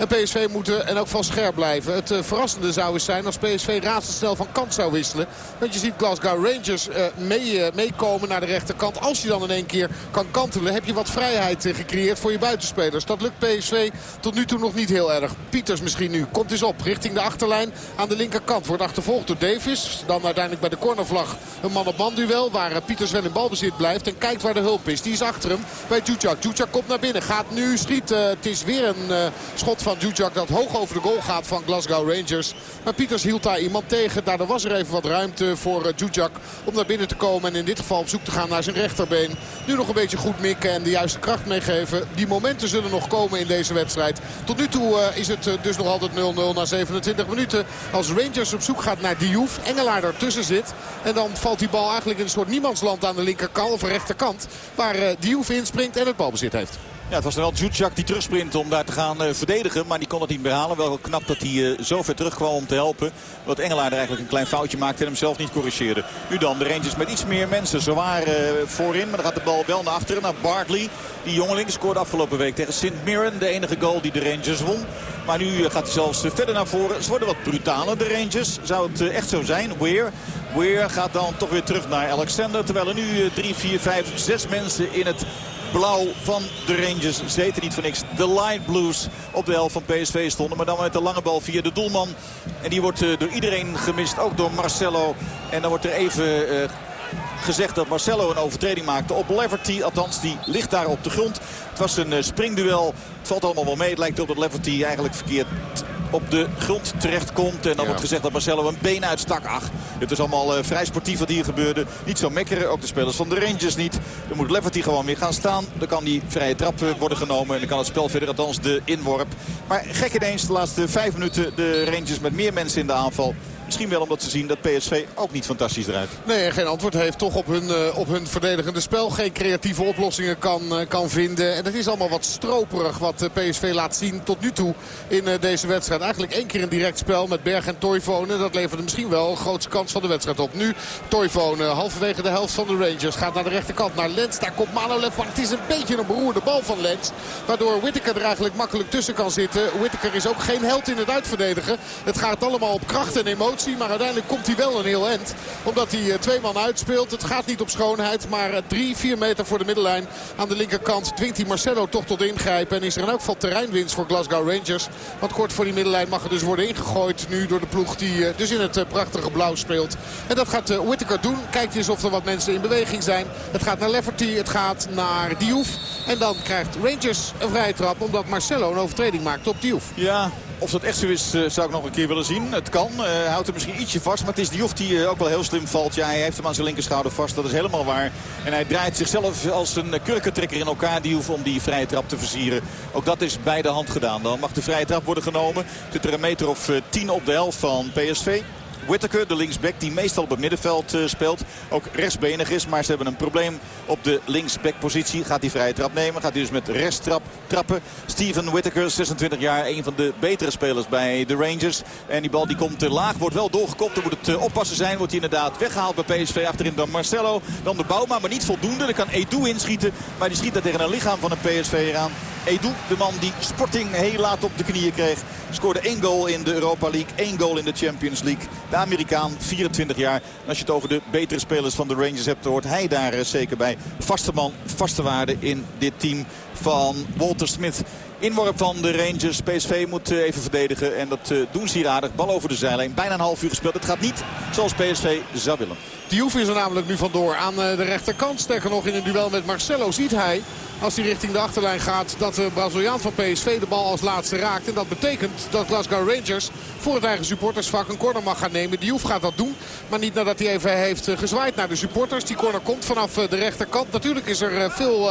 En PSV moet en ook van scherp blijven. Het uh, verrassende zou eens zijn als PSV razendsnel van kant zou wisselen. Want je ziet Glasgow Rangers uh, meekomen mee naar de rechterkant. Als je dan in één keer kan kantelen heb je wat vrijheid gecreëerd voor je buitenspelers. Dat lukt PSV tot nu toe nog niet heel erg. Pieters misschien nu. Komt eens op richting de achterlijn aan de linkerkant. Wordt achtervolgd door Davis. Dan uiteindelijk bij de cornervlag een man-op-man duel. Waar Pieters wel in balbezit blijft. En kijkt waar de hulp is. Die is achter hem bij Djudjak. Djudjak komt naar binnen. Gaat nu schieten. het is weer een schot van dat hoog over de goal gaat van Glasgow Rangers. Maar Pieters hield daar iemand tegen. Daardoor was er even wat ruimte voor Djudjak om naar binnen te komen. En in dit geval op zoek te gaan naar zijn rechterbeen. Nu nog een beetje goed mikken en de juiste kracht meegeven. Die momenten zullen nog komen in deze wedstrijd. Tot nu toe uh, is het uh, dus nog altijd 0-0 na 27 minuten. Als Rangers op zoek gaat naar Diouf. Engelaar ertussen zit. En dan valt die bal eigenlijk in een soort niemandsland aan de linkerkant of rechterkant. Waar Diouf inspringt en het balbezit heeft. Ja, het was dan wel Djudjak die terugsprint om daar te gaan uh, verdedigen. Maar die kon het niet meer halen. Wel knap dat hij uh, zo ver terugkwam om te helpen. Dat Engelaar eigenlijk een klein foutje maakte en hem zelf niet corrigeerde. Nu dan de Rangers met iets meer mensen. Ze waren uh, voorin, maar dan gaat de bal wel naar achteren. Naar Bartley. Die jongeling scoorde afgelopen week tegen St. Mirren. De enige goal die de Rangers won. Maar nu gaat hij zelfs verder naar voren. Ze worden wat brutaler, de Rangers. Zou het echt zo zijn? Weer. Weer gaat dan toch weer terug naar Alexander. Terwijl er nu 3, 4, 5, 6 mensen in het blauw van de Rangers. Ze heten niet voor niks de Light Blues op de helft van PSV stonden. Maar dan met de lange bal via de doelman. En die wordt uh, door iedereen gemist. Ook door Marcelo. En dan wordt er even... Uh, gezegd dat Marcelo een overtreding maakte op Leverty. Althans, die ligt daar op de grond. Het was een uh, springduel. Het valt allemaal wel mee. Het lijkt op dat Leverty eigenlijk verkeerd op de grond terechtkomt. En dan ja. wordt gezegd dat Marcelo een been uitstak. Ach, het is allemaal uh, vrij sportief wat hier gebeurde. Niet zo mekkeren, ook de spelers van de Rangers niet. Dan moet Leverty gewoon weer gaan staan. Dan kan die vrije trap uh, worden genomen. En dan kan het spel verder, althans de inworp. Maar gek ineens de laatste vijf minuten de Rangers met meer mensen in de aanval. Misschien wel omdat ze zien dat PSV ook niet fantastisch eruit. Nee, en geen antwoord heeft toch op hun, uh, op hun verdedigende spel. Geen creatieve oplossingen kan, uh, kan vinden. En het is allemaal wat stroperig wat uh, PSV laat zien tot nu toe in deze wedstrijd. Eigenlijk één keer een direct spel met Berg en Toivonen. Dat leverde misschien wel een grootste kans van de wedstrijd op. Nu Toivonen, halverwege de helft van de Rangers. Gaat naar de rechterkant, naar Lens. Daar komt Manolev. Maar het is een beetje een beroerde bal van Lens. Waardoor Whittaker er eigenlijk makkelijk tussen kan zitten. Whittaker is ook geen held in het uitverdedigen. Het gaat allemaal op kracht en emotie. Maar uiteindelijk komt hij wel een heel end. Omdat hij twee man uitspeelt. Het gaat niet op schoonheid. Maar drie, vier meter voor de middellijn aan de linkerkant dwingt hij Marcelo toch tot ingrijpen. En is er in elk geval terreinwinst voor Glasgow Rangers. Want kort voor die middenlijn mag er dus worden ingegooid. Nu door de ploeg die dus in het prachtige blauw speelt. En dat gaat Whittaker doen. Kijkt eens of er wat mensen in beweging zijn. Het gaat naar Lefferty. Het gaat naar Diouf. En dan krijgt Rangers een vrije trap. Omdat Marcelo een overtreding maakt op Diouf. Ja, of dat echt zo is, zou ik nog een keer willen zien. Het kan. Uh, houdt misschien ietsje vast. Maar het is Diouf die ook wel heel slim valt. Ja, hij heeft hem aan zijn linkerschouder vast. Dat is helemaal waar. En hij draait zichzelf als een kurkentrekker in elkaar. Diouf om die vrije trap te versieren. Ook dat is bij de hand gedaan. Dan mag de vrije trap worden genomen. Zit er een meter of tien op de helft van PSV. Whittaker, de linksback die meestal op het middenveld uh, speelt. Ook rechtsbenig is, maar ze hebben een probleem op de linksbackpositie. Gaat hij vrije trap nemen, gaat hij dus met rechtstrap trappen. Steven Whittaker, 26 jaar, een van de betere spelers bij de Rangers. En die bal die komt te laag, wordt wel doorgekopt. Dan moet het uh, oppassen zijn, wordt hij inderdaad weggehaald bij PSV. Achterin dan Marcelo, dan de Bouma, maar niet voldoende. Dan kan Edu inschieten, maar die schiet daar tegen een lichaam van een PSV eraan. Edu, de man die Sporting heel laat op de knieën kreeg. Scoorde één goal in de Europa League, één goal in de Champions League. De Amerikaan, 24 jaar. En als je het over de betere spelers van de Rangers hebt, hoort hij daar eh, zeker bij. Vaste man, vaste waarde in dit team van Walter Smith. Inworp van de Rangers. PSV moet eh, even verdedigen. En dat eh, doen ze hier aardig. Bal over de zijlijn. Bijna een half uur gespeeld. Het gaat niet zoals PSV zou willen. Diouf is er namelijk nu vandoor aan de rechterkant. Sterker nog in een duel met Marcelo ziet hij als hij richting de achterlijn gaat dat de Braziliaan van PSV de bal als laatste raakt. En dat betekent dat Glasgow Rangers voor het eigen supportersvak een corner mag gaan nemen. Diouf gaat dat doen, maar niet nadat hij even heeft gezwaaid naar de supporters. Die corner komt vanaf de rechterkant. Natuurlijk is er veel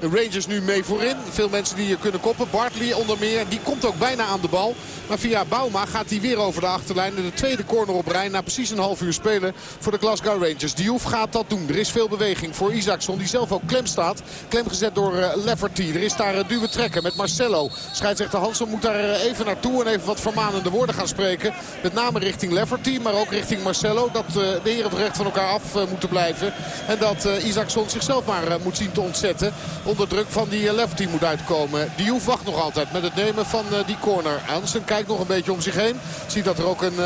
Rangers nu mee voorin. Veel mensen die kunnen koppen. Bartley onder meer, die komt ook bijna aan de bal. Maar via Bauma gaat hij weer over de achterlijn. De tweede corner op rij na precies een half uur spelen voor de Glasgow Rangers. Diouf gaat dat doen. Er is veel beweging voor Isaacson die zelf ook klem staat. Klem gezet door uh, Lefferty. Er is daar uh, duwen trekken met Marcelo. Scheidsrechter Hansen moet daar uh, even naartoe en even wat vermanende woorden gaan spreken. Met name richting Lefferty, maar ook richting Marcelo. Dat de heren toch recht van elkaar af moeten blijven. En dat Isaacson zichzelf maar moet zien te ontzetten. Onder druk van die Lefferty moet uitkomen. Diouf wacht nog altijd met het nemen van die corner. Hansen kijkt nog een beetje om zich heen. Ziet dat er ook een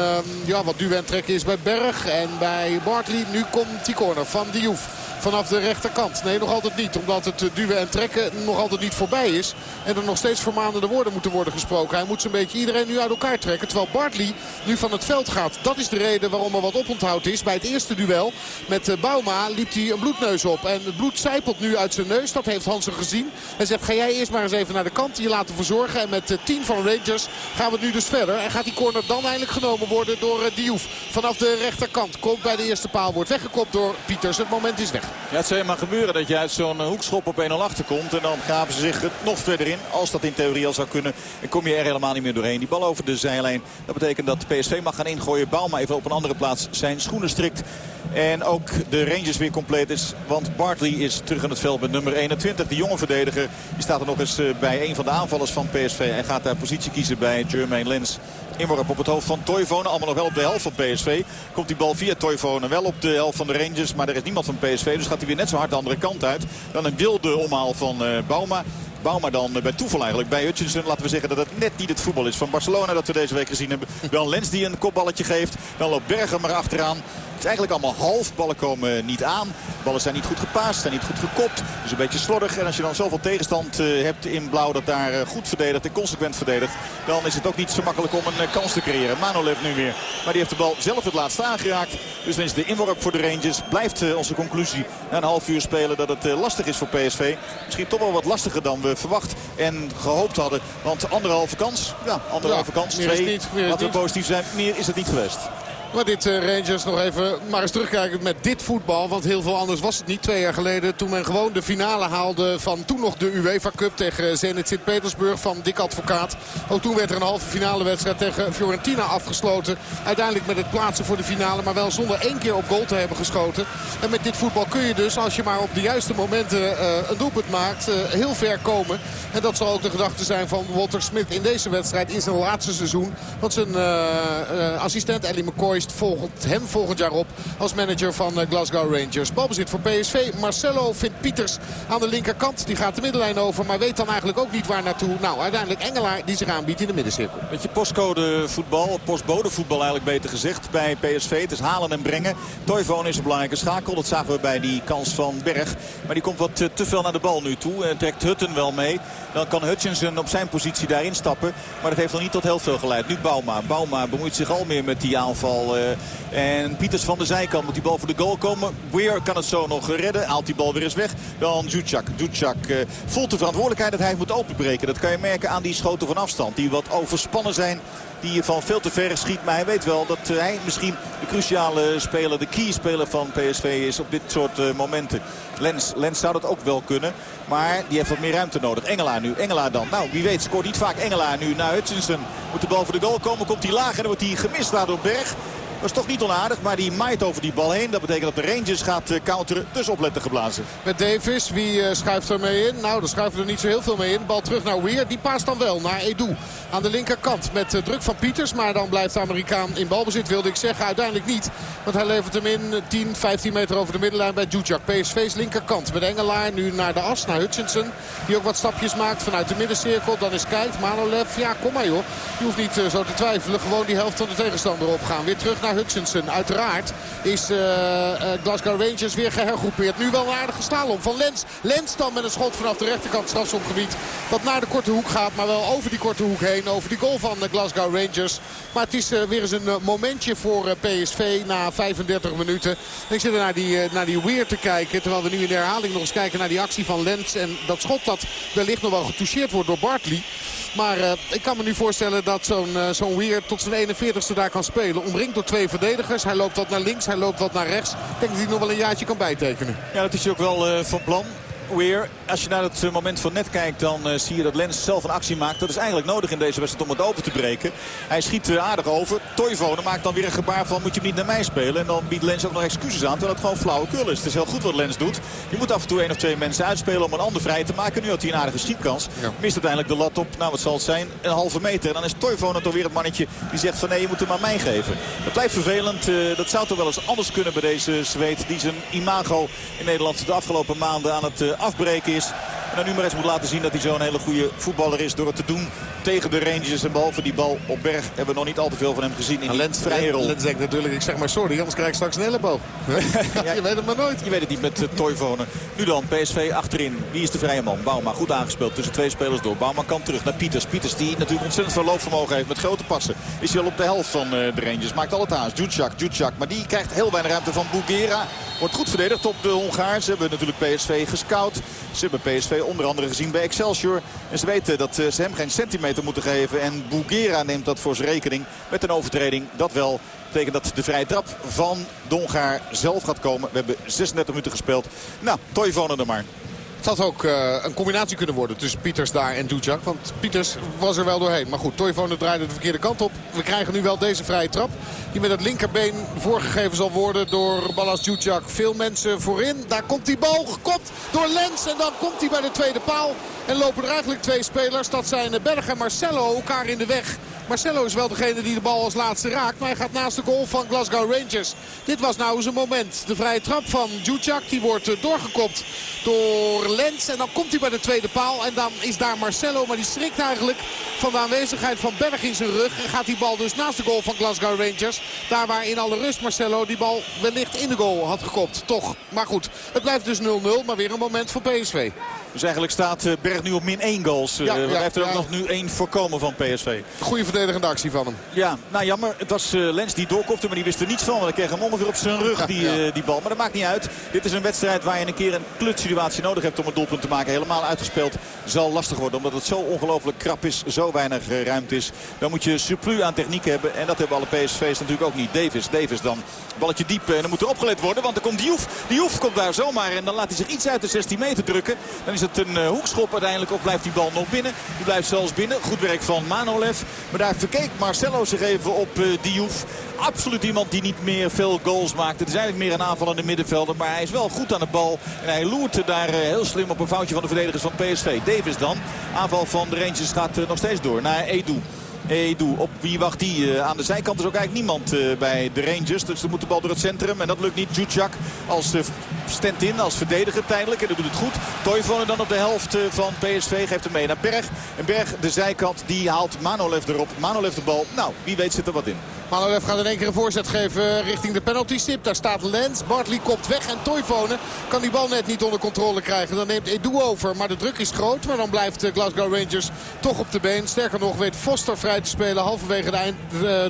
ja, wat en trekken is bij Berg en bij Bartley. Nu komt die corner van Diouf vanaf de rechterkant. Nee, nog altijd niet. Omdat het duwen en trekken nog altijd niet voorbij is. En er nog steeds vermanende woorden moeten worden gesproken. Hij moet zo'n beetje iedereen nu uit elkaar trekken. Terwijl Bartley nu van het veld gaat. Dat is de reden waarom er wat oponthoud is. Bij het eerste duel met Bauma liep hij een bloedneus op. En het bloed zijpelt nu uit zijn neus. Dat heeft Hansen gezien. Hij zegt, ga jij eerst maar eens even naar de kant. Je laten verzorgen. En met 10 van Rangers gaan we nu dus verder. En gaat die corner dan eindelijk genomen worden door Diouf. Vanaf de rechterkant. Komt bij de eerste paal. Wordt weggekopt door Pieters. Het moment is weg. Het zou maar gebeuren dat je uit zo'n hoekschop op 1-0 achterkomt. En dan gaven ze zich het nog verder in. Als dat in theorie al zou kunnen. En kom je er helemaal niet meer doorheen. Die bal over de zijlijn. Dat betekent dat PSV mag gaan ingooien. maar even op een andere plaats zijn schoenen strikt. En ook de Rangers weer compleet is. Want Bartley is terug in het veld met nummer 21. Die jonge verdediger die staat er nog eens bij een van de aanvallers van PSV. En gaat daar positie kiezen bij Jermaine Lens. Inworp op het hoofd van Toivonen. Allemaal nog wel op de helft van PSV. Komt die bal via Toivonen wel op de helft van de Rangers. Maar er is niemand van PSV. Dus gaat hij weer net zo hard de andere kant uit. Dan een wilde omhaal van uh, Bauma. Bauma dan bij toeval eigenlijk bij Hutchinson. Laten we zeggen dat het net niet het voetbal is van Barcelona dat we deze week gezien hebben. Wel Lens die een kopballetje geeft. Dan loopt Berger maar achteraan. Is eigenlijk allemaal half. Ballen komen niet aan. Ballen zijn niet goed gepaast, zijn niet goed gekopt. Dus een beetje slordig. En als je dan zoveel tegenstand uh, hebt in blauw dat daar uh, goed verdedigt en consequent verdedigt. Dan is het ook niet zo makkelijk om een uh, kans te creëren. Manolev nu weer. Maar die heeft de bal zelf het laatst aangeraakt. Dus dan is de inworp voor de Rangers. Blijft onze conclusie na een half uur spelen dat het lastig is voor PSV. Misschien toch wel wat lastiger dan we verwacht en gehoopt hadden. Want anderhalve kans, ja, anderhalve ja, kans, twee. Laten we positief zijn, meer is het niet geweest. Maar dit uh, Rangers nog even maar eens terugkijken met dit voetbal. Want heel veel anders was het niet. Twee jaar geleden toen men gewoon de finale haalde van toen nog de UEFA Cup tegen Zenit Sint-Petersburg van Dick Advocaat. Ook toen werd er een halve finale wedstrijd tegen Fiorentina afgesloten. Uiteindelijk met het plaatsen voor de finale. Maar wel zonder één keer op goal te hebben geschoten. En met dit voetbal kun je dus als je maar op de juiste momenten uh, een doelpunt maakt uh, heel ver komen. En dat zal ook de gedachte zijn van Walter Smit in deze wedstrijd in zijn laatste seizoen. Want zijn assistent Ellie McCoy volgt hem volgend jaar op als manager van eh, Glasgow Rangers. Balbezit voor PSV. Marcelo vindt Pieters aan de linkerkant. Die gaat de middenlijn over, maar weet dan eigenlijk ook niet waar naartoe. Nou, uiteindelijk Engelaar die zich aanbiedt in de middencirkel. Beetje postcode voetbal, postbode voetbal eigenlijk beter gezegd bij PSV. Het is halen en brengen. Toivonen is een belangrijke schakel. Dat zagen we bij die kans van Berg. Maar die komt wat eh, te veel naar de bal nu toe. En trekt Hutten wel mee. Dan kan Hutchinson op zijn positie daarin stappen. Maar dat heeft nog niet tot heel veel geleid. Nu Bauma. Bauma bemoeit zich al meer met die aanval. Eh, en Pieters van de zijkant moet die bal voor de goal komen. Weer kan het zo nog redden. Haalt die bal weer eens weg. Dan Djutjak. Djutjak uh, voelt de verantwoordelijkheid dat hij moet openbreken. Dat kan je merken aan die schoten van afstand. Die wat overspannen zijn die van veel te ver schiet. Maar hij weet wel dat hij misschien de cruciale speler, de key speler van PSV is op dit soort uh, momenten. Lens, Lens zou dat ook wel kunnen. Maar die heeft wat meer ruimte nodig. Engelaar nu. Engelaar dan. Nou, wie weet scoort niet vaak Engelaar nu naar Hutchinson. Moet de bal voor de goal komen. Komt hij laag en dan wordt hij gemist door Berg. Dat is toch niet onaardig, maar die maait over die bal heen. Dat betekent dat de Rangers gaat eh, counteren, dus opletten geblazen. Met Davis, wie uh, schuift er mee in? Nou, daar schuiven er niet zo heel veel mee in. Bal terug naar Weir, die paast dan wel naar Edu. Aan de linkerkant met uh, druk van Pieters. Maar dan blijft de Amerikaan in balbezit, wilde ik zeggen. Uiteindelijk niet, want hij levert hem in 10, 15 meter over de middenlijn bij Djudjak. PSV's linkerkant met Engelaar nu naar de as, naar Hutchinson. Die ook wat stapjes maakt vanuit de middencirkel. Dan is kijkt, Manolev, ja kom maar joh. Je hoeft niet zo te twijfelen. Gewoon die helft van de tegenstander opgaan. Weer terug naar Uiteraard is uh, uh, Glasgow Rangers weer gehergroepeerd. Nu wel een aardige staalom van Lens. Lens dan met een schot vanaf de rechterkant strafschopgebied. Dat naar de korte hoek gaat, maar wel over die korte hoek heen. Over die goal van Glasgow Rangers. Maar het is weer eens een momentje voor PSV na 35 minuten. En ik zit er naar die, naar die Weer te kijken. Terwijl we nu in de herhaling nog eens kijken naar die actie van Lens. En dat schot dat wellicht nog wel getoucheerd wordt door Bartley. Maar ik kan me nu voorstellen dat zo'n zo'n Weer tot zijn 41ste daar kan spelen. Omringd door twee verdedigers. Hij loopt wat naar links, hij loopt wat naar rechts. Ik denk dat hij nog wel een jaartje kan bijtekenen. Ja, dat is ook wel uh, van plan. Weer. Als je naar het moment van net kijkt, dan uh, zie je dat Lens zelf een actie maakt. Dat is eigenlijk nodig in deze wedstrijd om het open te breken. Hij schiet uh, aardig over. Toivonen maakt dan weer een gebaar van moet je hem niet naar mij spelen. En dan biedt Lens ook nog excuses aan, terwijl het gewoon flauwekul is. Het is heel goed wat Lens doet. Je moet af en toe één of twee mensen uitspelen om een ander vrij te maken. Nu had hij een aardige schietkans. Ja. Mist uiteindelijk de lat op, nou wat zal het zijn, een halve meter. En dan is Toivonen toch weer het mannetje die zegt van nee, je moet hem aan mij geven. Dat blijft vervelend. Dat zou toch wel eens anders kunnen bij deze Zweed. Die zijn imago in Nederland de afgelopen maanden aan het afbreken is. En dan nu maar eens moet laten zien dat hij zo'n hele goede voetballer is door het te doen tegen de Rangers. En behalve die bal op berg hebben we nog niet al te veel van hem gezien in die Lens, vrije rol. Lens denkt natuurlijk, ik zeg maar sorry, anders krijg ik straks een elleboog. [LAUGHS] ja, je weet het maar nooit. Je weet het niet met uh, Toivonen. Nu dan, PSV achterin. Wie is de vrije man? Bauma, goed aangespeeld tussen twee spelers door. Bauma kan terug naar Pieters. Pieters die natuurlijk ontzettend veel loopvermogen heeft met grote passen. Is hij al op de helft van uh, de Rangers. Maakt al het haast. Djutjak. Maar die krijgt heel weinig ruimte van Bougera. Wordt goed verdedigd op de Hongaar. Ze hebben natuurlijk PSV gescout. Ze hebben PSV onder andere gezien bij Excelsior. En ze weten dat uh, ze hem geen centimeter moeten geven. En Bougera neemt dat voor zijn rekening met een overtreding. Dat wel betekent dat de vrije trap van Dongaar zelf gaat komen. We hebben 36 minuten gespeeld. Nou, Toivonen er maar. Het had ook uh, een combinatie kunnen worden tussen Pieters daar en Dujak. Want Pieters was er wel doorheen. Maar goed, Toivonen draaide de verkeerde kant op. We krijgen nu wel deze vrije trap. Die met het linkerbeen voorgegeven zal worden door Ballas Dujak. Veel mensen voorin. Daar komt die bal gekopt door Lens. En dan komt hij bij de tweede paal. En lopen er eigenlijk twee spelers. Dat zijn Berg en Marcelo elkaar in de weg. Marcelo is wel degene die de bal als laatste raakt. Maar hij gaat naast de goal van Glasgow Rangers. Dit was nou een moment. De vrije trap van Djutjak. Die wordt doorgekopt door Lens. En dan komt hij bij de tweede paal. En dan is daar Marcelo. Maar die schrikt eigenlijk van de aanwezigheid van Berg in zijn rug. En gaat die bal dus naast de goal van Glasgow Rangers. Daar waar in alle rust Marcelo die bal wellicht in de goal had gekopt. Toch. Maar goed. Het blijft dus 0-0. Maar weer een moment voor PSV. Dus eigenlijk staat Berg nu op min 1 goals. Ja, ja, hij heeft er ja. ook nog nu één voorkomen van PSV. Goede verdedigende actie van hem. Ja, nou jammer. Het was uh, Lens die doorkopte, maar die wist er niets van. Want hij kreeg hem ongeveer op zijn rug, die, die bal. Maar dat maakt niet uit. Dit is een wedstrijd waar je een keer een klutsituatie nodig hebt om een doelpunt te maken. Helemaal uitgespeeld zal lastig worden. Omdat het zo ongelooflijk krap is, zo weinig ruimte is. Dan moet je surplus aan techniek hebben. En dat hebben alle PSV's natuurlijk ook niet. Davis, Davis dan. Balletje diep en dan moet er opgelet worden. Want er komt Diouf. Diouf komt daar zomaar en dan laat hij zich iets uit de 16 meter drukken. Dan is het een hoekschop uiteindelijk. Of blijft die bal nog binnen. Die blijft zelfs binnen. Goed werk van Manolev. Maar daar verkeek Marcelo zich even op uh, Diouf. Absoluut iemand die niet meer veel goals maakt. Het is eigenlijk meer een aanvallende middenvelder. Maar hij is wel goed aan de bal. En hij loert daar uh, heel slim op een foutje van de verdedigers van PSV. Davis dan. Aanval van de Rangers gaat nog steeds door naar Edu. Edu. Op wie wacht die? Uh, aan de zijkant is ook eigenlijk niemand uh, bij de Rangers. Dus er moet de bal door het centrum. En dat lukt niet. Djudjak als uh, stand-in, als verdediger tijdelijk. En dat doet het goed. Toivonen dan op de helft van PSV. Geeft hem mee naar Berg. En Berg, de zijkant, die haalt Manolev erop. Manolev de bal. Nou, wie weet zit er wat in. Manolev gaat in één keer een voorzet geven richting de penalty stip. Daar staat Lens. Bartley kopt weg. En Toivonen kan die bal net niet onder controle krijgen. Dan neemt Edu over. Maar de druk is groot. Maar dan blijft Glasgow Rangers toch op de been. Sterker nog weet Foster vrij te spelen. Halverwege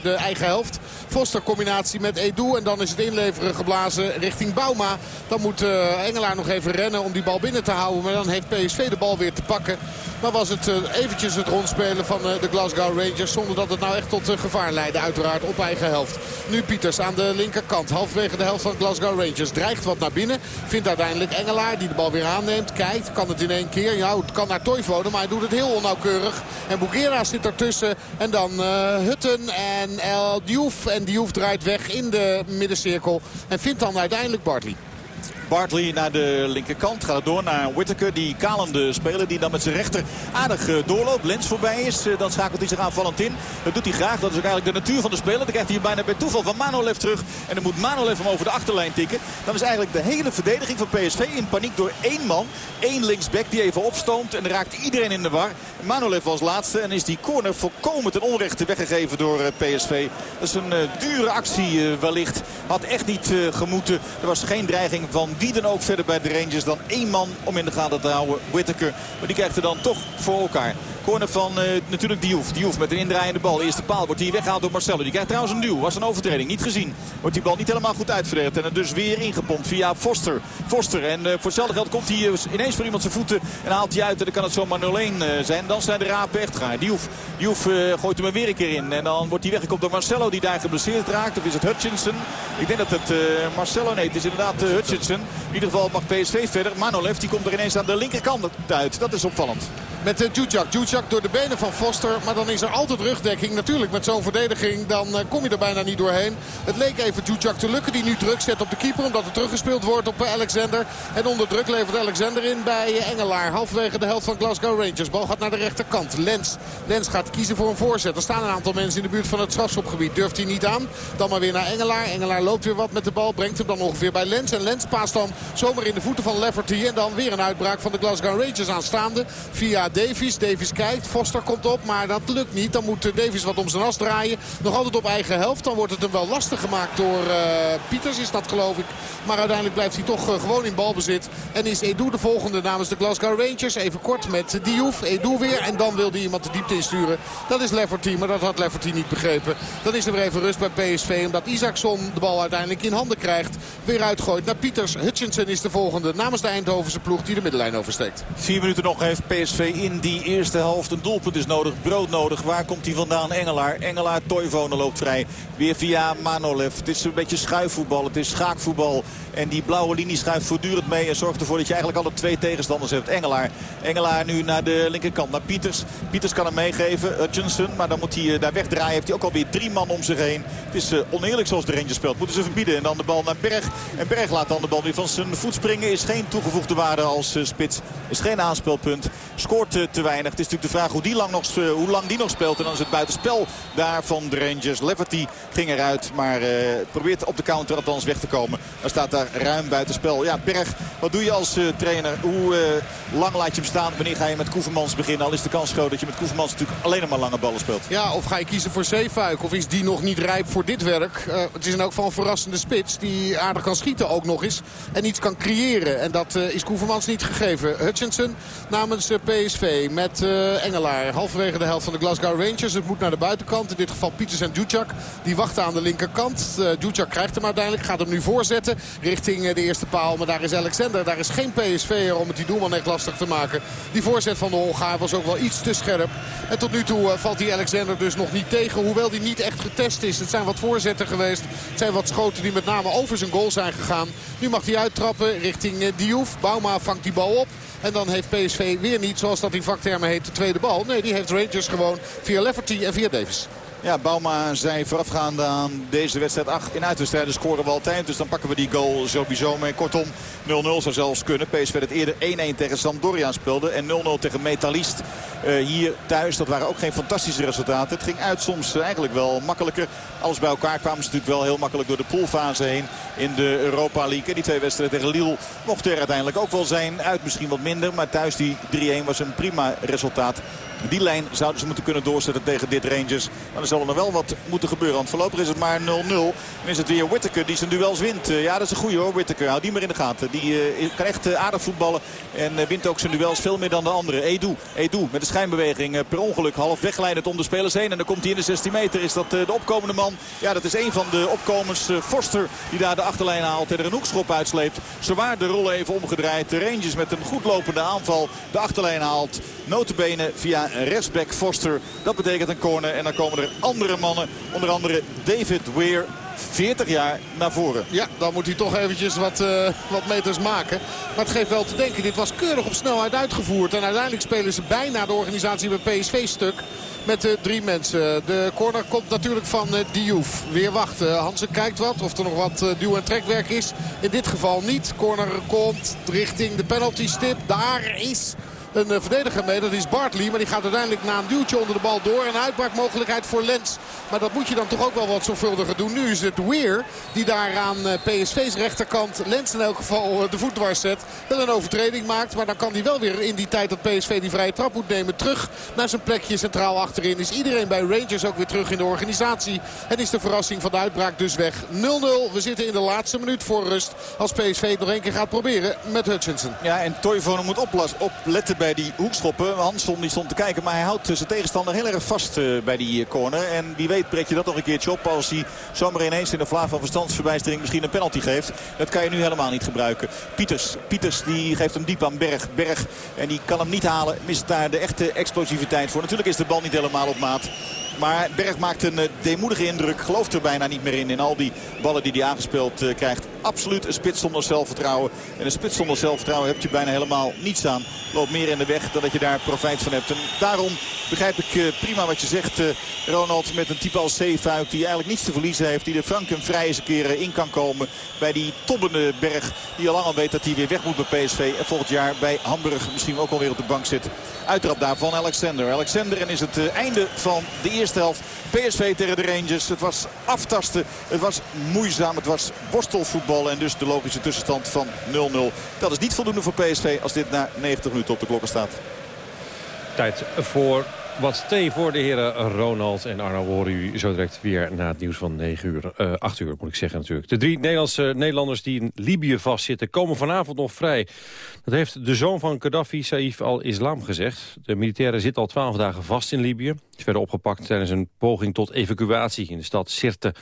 de, eigen helft. Foster combinatie met Edu. En dan is het inleveren geblazen richting Bauma. Dan moet uh, Engelaar nog even rennen om die bal binnen te houden. Maar dan heeft PSV de bal weer te pakken. Maar was het uh, eventjes het rondspelen van uh, de Glasgow Rangers. Zonder dat het nou echt tot gevaar leidde uiteraard op eigen helft. Nu Pieters aan de linkerkant. Halverwege de helft van Glasgow Rangers. Dreigt wat naar binnen. Vindt uiteindelijk Engelaar die de bal weer aanneemt. Kijkt, kan het in één keer. Ja, het kan naar Toivonen, maar hij doet het heel onnauwkeurig. En Bugera zit ertussen. En dan uh, Hutten en El Diouf. En Diouf draait weg in de middencirkel. En vindt dan uiteindelijk Bartley. Bartley naar de linkerkant. Gaat door naar Whittaker. Die kalende speler die dan met zijn rechter aardig doorloopt. Lens voorbij is. Dan schakelt hij zich aanvallend in. Dat doet hij graag. Dat is ook eigenlijk de natuur van de speler. Dan krijgt hij bijna bij toeval van Manolev terug. En dan moet Manolev hem over de achterlijn tikken. Dan is eigenlijk de hele verdediging van PSV in paniek door één man. Eén linksback die even opstoomt. En dan raakt iedereen in de war. Manolev was laatste. En is die corner volkomen ten onrechte weggegeven door PSV. Dat is een dure actie wellicht. Had echt niet gemoeten. Er was geen dreiging van wie dan ook verder bij de Rangers dan één man om in de gaten te houden. Whittaker. Maar die krijgt er dan toch voor elkaar. Corner van uh, natuurlijk Diouf. Diouf met een indraaiende bal. Eerste paal wordt hier weggehaald door Marcelo. Die krijgt trouwens een duw. Was een overtreding. Niet gezien. Wordt die bal niet helemaal goed uitverdedigd. En er dus weer ingepompt via Foster. Foster. En uh, voor hetzelfde geld komt hij ineens voor iemand zijn voeten. En haalt hij uit. En dan kan het zomaar 0-1 uh, zijn. Dan zijn de rapen echt gaar. Diouf, Diouf gooit hem er weer een keer in. En dan wordt hij weggekomen door Marcelo. Die daar geblesseerd raakt. Of is het Hutchinson? Ik denk dat het Marcelo... Nee, het is inderdaad Hutchinson. In ieder geval mag PSV verder. Manolev die komt er ineens aan de linkerkant uit. Dat is opvallend. Met uh. Door de benen van Foster. Maar dan is er altijd rugdekking. Natuurlijk met zo'n verdediging dan uh, kom je er bijna niet doorheen. Het leek even Djudjak te lukken die nu druk zet op de keeper. Omdat er teruggespeeld wordt op uh, Alexander. En onder druk levert Alexander in bij Engelaar. Halverwege de helft van Glasgow Rangers. Bal gaat naar de rechterkant. Lens. Lens gaat kiezen voor een voorzet. Er staan een aantal mensen in de buurt van het strafschopgebied. Durft hij niet aan. Dan maar weer naar Engelaar. Engelaar loopt weer wat met de bal. Brengt hem dan ongeveer bij Lens. En Lens paast dan zomaar in de voeten van Lafferty. En dan weer een uitbraak van de Glasgow Rangers aanstaande. Via Davies. Davies kijkt. Foster komt op, maar dat lukt niet. Dan moet Davies wat om zijn as draaien. Nog altijd op eigen helft. Dan wordt het hem wel lastig gemaakt door uh, Pieters is dat geloof ik. Maar uiteindelijk blijft hij toch uh, gewoon in balbezit. En is Edu de volgende namens de Glasgow Rangers. Even kort met Diouf. Edu weer. En dan wil hij iemand de diepte insturen. Dat is Lefferty, maar dat had Lefferty niet begrepen. Dan is er weer even rust bij PSV. Omdat Isaacson de bal uiteindelijk in handen krijgt. Weer uitgooit naar Pieters. Hutchinson is de volgende namens de Eindhovense ploeg die de middenlijn oversteekt. Vier minuten nog heeft PSV in die eerste helft. Een doelpunt is nodig, brood nodig. Waar komt hij vandaan? Engelaar. Engelaar, Toivonen loopt vrij. Weer via Manolev. Het is een beetje schuifvoetbal. Het is schaakvoetbal. En die blauwe linie schuift voortdurend mee. En zorgt ervoor dat je eigenlijk alle twee tegenstanders hebt. Engelaar. Engelaar nu naar de linkerkant. Naar Pieters. Pieters kan hem meegeven. Hutchinson. Maar dan moet hij daar wegdraaien. Heeft hij ook alweer drie man om zich heen. Het is uh, oneerlijk zoals de Rangers speelt. Moeten ze verbieden. En dan de bal naar Berg. En Berg laat dan de bal weer van zijn voet springen. Is geen toegevoegde waarde als uh, spits. Is geen aanspeelpunt. Scoort te weinig. Het is natuurlijk de vraag hoe, die lang nog, hoe lang die nog speelt. En dan is het buitenspel daar van de Rangers. Leverty ging eruit. Maar probeert op de counter althans weg te komen. Dan staat daar ruim buitenspel. Ja, Berg, wat doe je als uh, trainer? Hoe lang laat je hem staan? Wanneer ga je met Koevermans beginnen? Al is de kans groot dat je met Koevermans natuurlijk alleen maar lange ballen speelt. Ja, of ga je kiezen voor Zeefuik? Of is die nog niet rijp voor dit werk? Het is een ook van een verrassende spits die aardig kan schieten ook nog eens. En iets kan creëren. En dat is Koevermans niet gegeven. Hutchinson namens PSV met Engelaar. Halverwege de helft van de Glasgow Rangers. Het moet naar de buitenkant. In dit geval Pieters en Djudjak. Die wachten aan de linkerkant. Uh, krijgt hem uiteindelijk. Gaat hem nu voorzetten richting uh, de eerste paal. Maar daar is Alexander. Daar is geen PSV'er om het die doelman echt lastig te maken. Die voorzet van de Hongaar was ook wel iets te scherp. En tot nu toe valt die Alexander dus nog niet tegen. Hoewel die niet echt getest is. Het zijn wat voorzetten geweest. Het zijn wat schoten die met name over zijn goal zijn gegaan. Nu mag hij uittrappen richting Diouf. Bouma vangt die bal op. En dan heeft PSV weer niet, zoals dat in vaktermen heet, de tweede bal. Nee, die heeft Rangers gewoon via Lefferty en via Davis. Ja, Bauma zei voorafgaande aan deze wedstrijd. Ach, in uitwedstrijden scoren we altijd. Dus dan pakken we die goal sowieso mee. Kortom, 0-0 zou zelfs kunnen. PSV het eerder 1-1 tegen Sampdoria speelde. En 0-0 tegen Metalist uh, hier thuis. Dat waren ook geen fantastische resultaten. Het ging uit soms eigenlijk wel makkelijker. Alles bij elkaar kwamen ze natuurlijk wel heel makkelijk door de poolfase heen in de Europa League. En die twee wedstrijden tegen Lille mochten er uiteindelijk ook wel zijn. Uit misschien wat minder. Maar thuis die 3-1 was een prima resultaat. Die lijn zouden ze moeten kunnen doorzetten tegen dit Rangers. Maar er zal nog wel wat moeten gebeuren. Want voorlopig is het maar 0-0. En is het weer Whittaker die zijn duels wint. Uh, ja, dat is een goede hoor, Whittaker. Houd die maar in de gaten. Die uh, kan echt uh, aardig voetballen. En wint ook zijn duels veel meer dan de anderen. Edu, Edu met de schijnbeweging per ongeluk half weggeleidend om de spelers heen. En dan komt hij in de 16 meter. Is dat de opkomende man? Ja, dat is een van de opkomens. Forster die daar de achterlijn haalt en er een hoekschop uitsleept. Zwaar de rol even omgedraaid. De Rangers met een goed lopende aanval de achterlijn haalt. Notenbenen via rechtsback Foster. Dat betekent een corner. En dan komen er andere mannen. Onder andere David Weir. 40 jaar naar voren. Ja, dan moet hij toch eventjes wat, uh, wat meters maken. Maar het geeft wel te denken. Dit was keurig op snelheid uitgevoerd. En uiteindelijk spelen ze bijna de organisatie bij PSV stuk. Met uh, drie mensen. De corner komt natuurlijk van uh, Diouf. Weer wachten. Hansen kijkt wat. Of er nog wat uh, duw- en trekwerk is. In dit geval niet. Corner komt richting de penalty stip. Daar is een uh, verdediger mee. Dat is Bartley. Maar die gaat uiteindelijk na een duwtje onder de bal door. Een uitbraakmogelijkheid voor Lens. Maar dat moet je dan toch ook wel wat zorgvuldiger doen. Nu is het Weer die daar aan uh, PSV's rechterkant Lens in elk geval uh, de voet dwars zet. En een overtreding maakt. Maar dan kan hij wel weer in die tijd dat PSV die vrije trap moet nemen terug naar zijn plekje centraal achterin. Is iedereen bij Rangers ook weer terug in de organisatie. En is de verrassing van de uitbraak dus weg. 0-0. We zitten in de laatste minuut voor rust. Als PSV het nog één keer gaat proberen met Hutchinson. Ja, en Toivonen moet opletten bij die hoekschoppen. Hansson die stond te kijken, maar hij houdt zijn tegenstander heel erg vast uh, bij die corner. En wie weet breekt je dat nog een keertje op als hij zomaar ineens in de vlaag van verstandsverbijstering misschien een penalty geeft. Dat kan je nu helemaal niet gebruiken. Pieters, Pieters die geeft hem diep aan Berg. Berg en die kan hem niet halen. Mist daar de echte explosiviteit voor. Natuurlijk is de bal niet helemaal op maat. Maar Berg maakt een uh, deemoedige indruk. Gelooft er bijna niet meer in. In al die ballen die hij aangespeeld uh, krijgt. Absoluut een spits zonder zelfvertrouwen. En een spits zonder zelfvertrouwen heb je bijna helemaal niets aan. Loopt meer in de weg dan dat je daar profijt van hebt. En daarom begrijp ik uh, prima wat je zegt, Ronald. Met een type als Zeefuik die eigenlijk niets te verliezen heeft. Die de Franken vrij eens een keer in kan komen. Bij die tobbende Berg. Die al lang al weet dat hij weer weg moet bij PSV. En volgend jaar bij Hamburg misschien ook alweer op de bank zit. Uittrap daarvan Alexander. Alexander en is het einde van de eerste helft. PSV tegen de Rangers. Het was aftasten. Het was moeizaam. Het was borstelvoetbal. En dus de logische tussenstand van 0-0. Dat is niet voldoende voor PSV als dit na 90 minuten op de klokken staat. Tijd voor wat thee voor de heren Ronald en Arno. Horen u zo direct weer na het nieuws van 9 uur. Uh, 8 uur moet ik zeggen natuurlijk. De drie Nederlandse Nederlanders die in Libië vastzitten... komen vanavond nog vrij. Dat heeft de zoon van Gaddafi, Saif al-Islam, gezegd. De militairen zitten al 12 dagen vast in Libië. Ze werden opgepakt tijdens een poging tot evacuatie in de stad Sirte.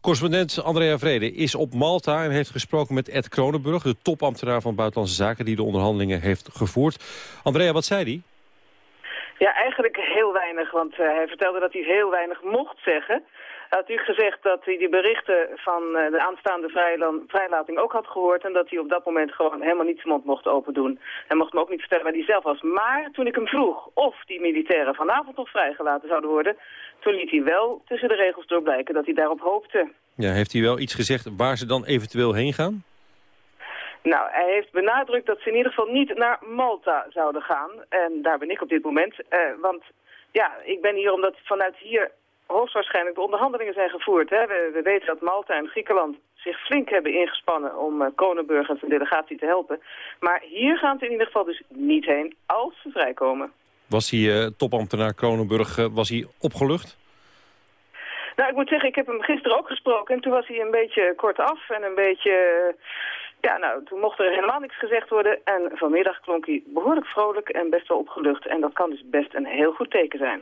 Correspondent Andrea Vrede is op Malta en heeft gesproken met Ed Kronenburg... de topambtenaar van Buitenlandse Zaken die de onderhandelingen heeft gevoerd. Andrea, wat zei hij? Ja, eigenlijk heel weinig, want uh, hij vertelde dat hij heel weinig mocht zeggen. Had u gezegd dat hij die berichten van uh, de aanstaande vrijlating ook had gehoord... en dat hij op dat moment gewoon helemaal niet zijn mond mocht open doen. Hij mocht me ook niet vertellen waar hij zelf was. Maar toen ik hem vroeg of die militairen vanavond nog vrijgelaten zouden worden... toen liet hij wel tussen de regels door blijken dat hij daarop hoopte. Ja, heeft hij wel iets gezegd waar ze dan eventueel heen gaan? Nou, hij heeft benadrukt dat ze in ieder geval niet naar Malta zouden gaan. En daar ben ik op dit moment. Uh, want ja, ik ben hier omdat vanuit hier hoogstwaarschijnlijk de onderhandelingen zijn gevoerd. Hè. We, we, weten dat Malta en Griekenland zich flink hebben ingespannen om uh, Kronenburg en zijn delegatie te helpen. Maar hier gaan ze in ieder geval dus niet heen als ze vrijkomen. Was hij uh, topambtenaar Kronenburg, was hij opgelucht? Nou, ik moet zeggen, ik heb hem gisteren ook gesproken en toen was hij een beetje kortaf en een beetje Ja, nou, toen mocht er helemaal niks gezegd worden. En vanmiddag klonk hij behoorlijk vrolijk en best wel opgelucht. En dat kan dus best een heel goed teken zijn.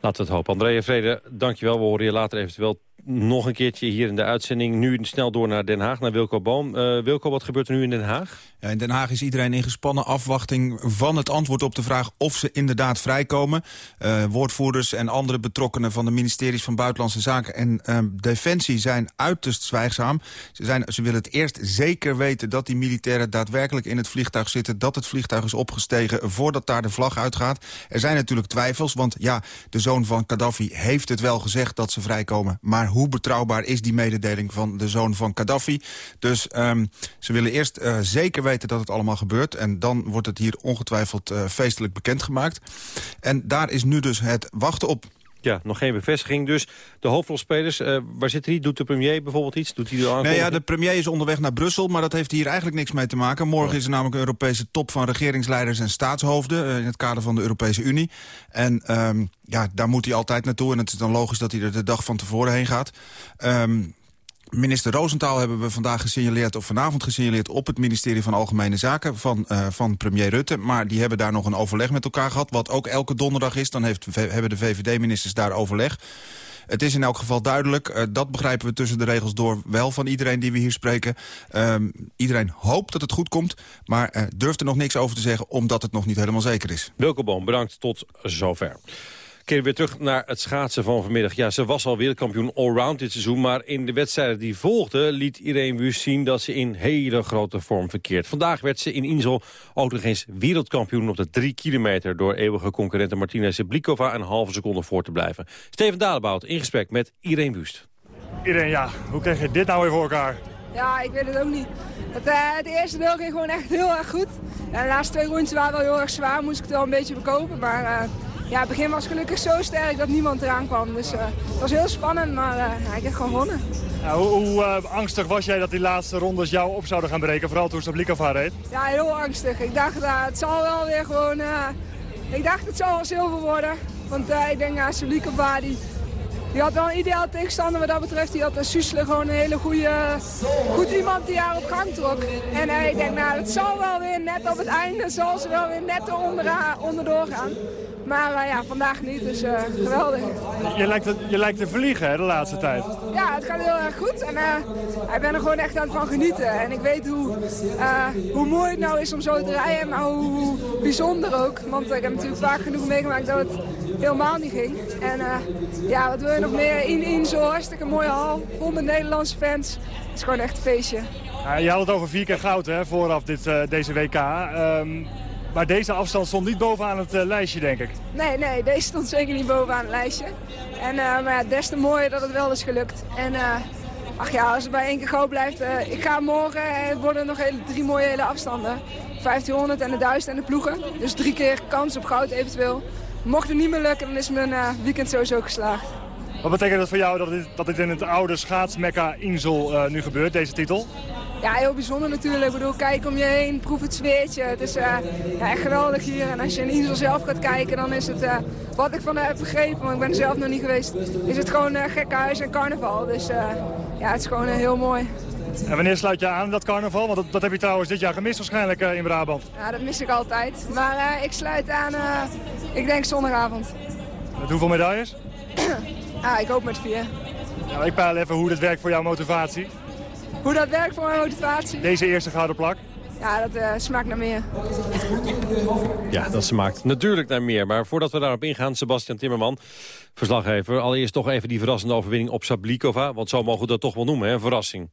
Laten we het hopen. Andrea Vrede, dankjewel. We horen je later eventueel nog een keertje hier in de uitzending. Nu snel door naar Den Haag, naar Wilco Boom. Uh, Wilco, wat gebeurt er nu in Den Haag? Ja, in Den Haag is iedereen in gespannen afwachting van het antwoord op de vraag of ze inderdaad vrijkomen. Uh, woordvoerders en andere betrokkenen van de ministeries van Buitenlandse Zaken en uh, Defensie zijn uiterst zwijgzaam. Ze, zijn, ze willen het eerst zeker weten dat die militairen daadwerkelijk in het vliegtuig zitten, dat het vliegtuig is opgestegen voordat daar de vlag uitgaat. Er zijn natuurlijk twijfels, want ja, de zoon van Gaddafi heeft het wel gezegd dat ze vrijkomen, maar hoe betrouwbaar is die mededeling van de zoon van Gaddafi? Dus um, ze willen eerst uh, zeker weten dat het allemaal gebeurt. En dan wordt het hier ongetwijfeld uh, feestelijk bekendgemaakt. En daar is nu dus het wachten op. Ja, nog geen bevestiging. Dus de hoofdrolspelers, uh, waar zit hij? Doet de premier bijvoorbeeld iets? Doet hij de nee, ja, de premier is onderweg naar Brussel, maar dat heeft hier eigenlijk niks mee te maken. Morgen is er namelijk een Europese top van regeringsleiders en staatshoofden... Uh, in het kader van de Europese Unie. En um, ja, daar moet hij altijd naartoe. En het is dan logisch dat hij er de dag van tevoren heen gaat. Um, Minister Roosentaal hebben we vandaag gesignaleerd, of vanavond gesignaleerd... op het ministerie van Algemene Zaken van, uh, van premier Rutte. Maar die hebben daar nog een overleg met elkaar gehad. Wat ook elke donderdag is, dan heeft, hebben de VVD-ministers daar overleg. Het is in elk geval duidelijk, uh, dat begrijpen we tussen de regels door... wel van iedereen die we hier spreken. Um, iedereen hoopt dat het goed komt, maar uh, durft er nog niks over te zeggen... omdat het nog niet helemaal zeker is. Wilco Boom, bedankt tot zover keer weer terug naar het schaatsen van vanmiddag. Ja, ze was al wereldkampioen allround dit seizoen... maar in de wedstrijden die volgden liet Irene Wust zien... dat ze in hele grote vorm verkeert. Vandaag werd ze in Insel ook nog eens wereldkampioen op de drie kilometer... door eeuwige concurrente Martina Seblikova een halve seconde voor te blijven. Steven Dalebout in gesprek met Irene Wust. Irene, ja, hoe krijg je dit nou weer voor elkaar? Ja, ik weet het ook niet. Het, uh, het eerste deel ging gewoon echt heel erg goed. En de laatste twee rondjes waren wel heel erg zwaar, moest ik het wel een beetje bekopen. Maar uh, ja, het begin was gelukkig zo sterk dat niemand eraan kwam. Dus uh, het was heel spannend, maar uh, ik heb gewonnen. Ja, hoe, hoe uh, angstig was jij dat die laatste rondes jou op zouden gaan breken? Vooral toen Sablikova reed? Ja, heel angstig. Ik dacht, het zal wel weer gewoon... ik dacht, het zal wel zilver worden. Want ik denk, uh, Sablikova, die, die had wel een ideaal tegenstander wat dat betreft. Die had Susle gewoon een hele goede, goed iemand die haar op gang trok. En ik denk, nou, het zal wel weer net op het einde, zal ze wel weer net onderdoor gaan. Maar uh, ja, vandaag niet, dus uh, geweldig. Je lijkt, te, je lijkt te vliegen hè, de laatste tijd. Ja, het gaat heel erg goed. En uh, ik ben er gewoon echt aan van genieten. En ik weet hoe, hoe mooi het nou is om zo te rijden, maar hoe, hoe, bijzonder ook. Want ik heb natuurlijk vaak genoeg meegemaakt dat het helemaal niet ging. En ja, wat wil je nog meer? In, in zo'n hartstikke mooie hal, vol met Nederlandse fans. Het is gewoon echt een feestje. je had het over vier keer goud hè, vooraf dit, deze WK. Um, maar deze afstand stond niet bovenaan het uh, lijstje, denk ik. Nee, nee, deze stond zeker niet bovenaan het lijstje. En, uh, maar ja, des te mooier dat het wel is gelukt. En ach ja, als het bij één keer goud blijft... ik ga morgen, het worden nog hele, drie mooie hele afstanden. 1500 en de 1000 en de ploegen. Dus drie keer kans op goud eventueel. Mocht het niet meer lukken, dan is mijn weekend sowieso geslaagd. Wat betekent het voor jou dat dit, dat dit in het oude schaatsmekka Insel nu gebeurt, deze titel? Ja, heel bijzonder natuurlijk. Ik bedoel, kijk om je heen, proef het zweertje. Het is uh, ja, echt geweldig hier. En als je in Insel zelf gaat kijken, dan is het, uh, wat ik van heb begrepen, want ik ben er zelf nog niet geweest, is het gewoon uh, gekke huis en carnaval. Dus ja, het is gewoon heel mooi. En wanneer sluit je aan dat carnaval? Want dat, dat heb je trouwens dit jaar gemist waarschijnlijk in Brabant. Ja, dat mis ik altijd. Maar ik sluit aan, ik denk zondagavond. Met hoeveel medailles? [COUGHS] ah, ik hoop met vier. Nou, ik peil even hoe dit werkt voor jouw motivatie. Hoe dat werkt voor mijn motivatie? Deze eerste gouden plak? Ja, dat uh, smaakt naar meer. Ja, dat smaakt natuurlijk naar meer. Maar voordat we daarop ingaan, Sebastian Timmerman, verslaggever. Allereerst toch even die verrassende overwinning op Sablikova. Want zo mogen we dat toch wel noemen, hè? Een verrassing.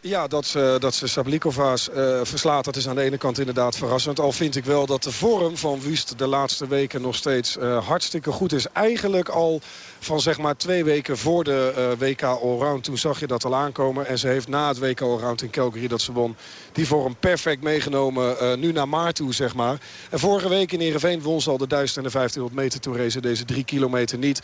Ja, dat ze, dat ze Sablikova's uh, verslaat, dat is aan de ene kant inderdaad verrassend. Al vind ik wel dat de vorm van Wust de laatste weken nog steeds uh, hartstikke goed is. Eigenlijk al van zeg maar twee weken voor de uh, WK Allround. Toen zag je dat al aankomen. En ze heeft na het WK Allround in Calgary dat ze won... die vorm perfect meegenomen uh, nu naar maart toe, zeg maar. En vorige week in Ereveen won ze al de 1000 en de 1500 meter. Toen race deze drie kilometer niet.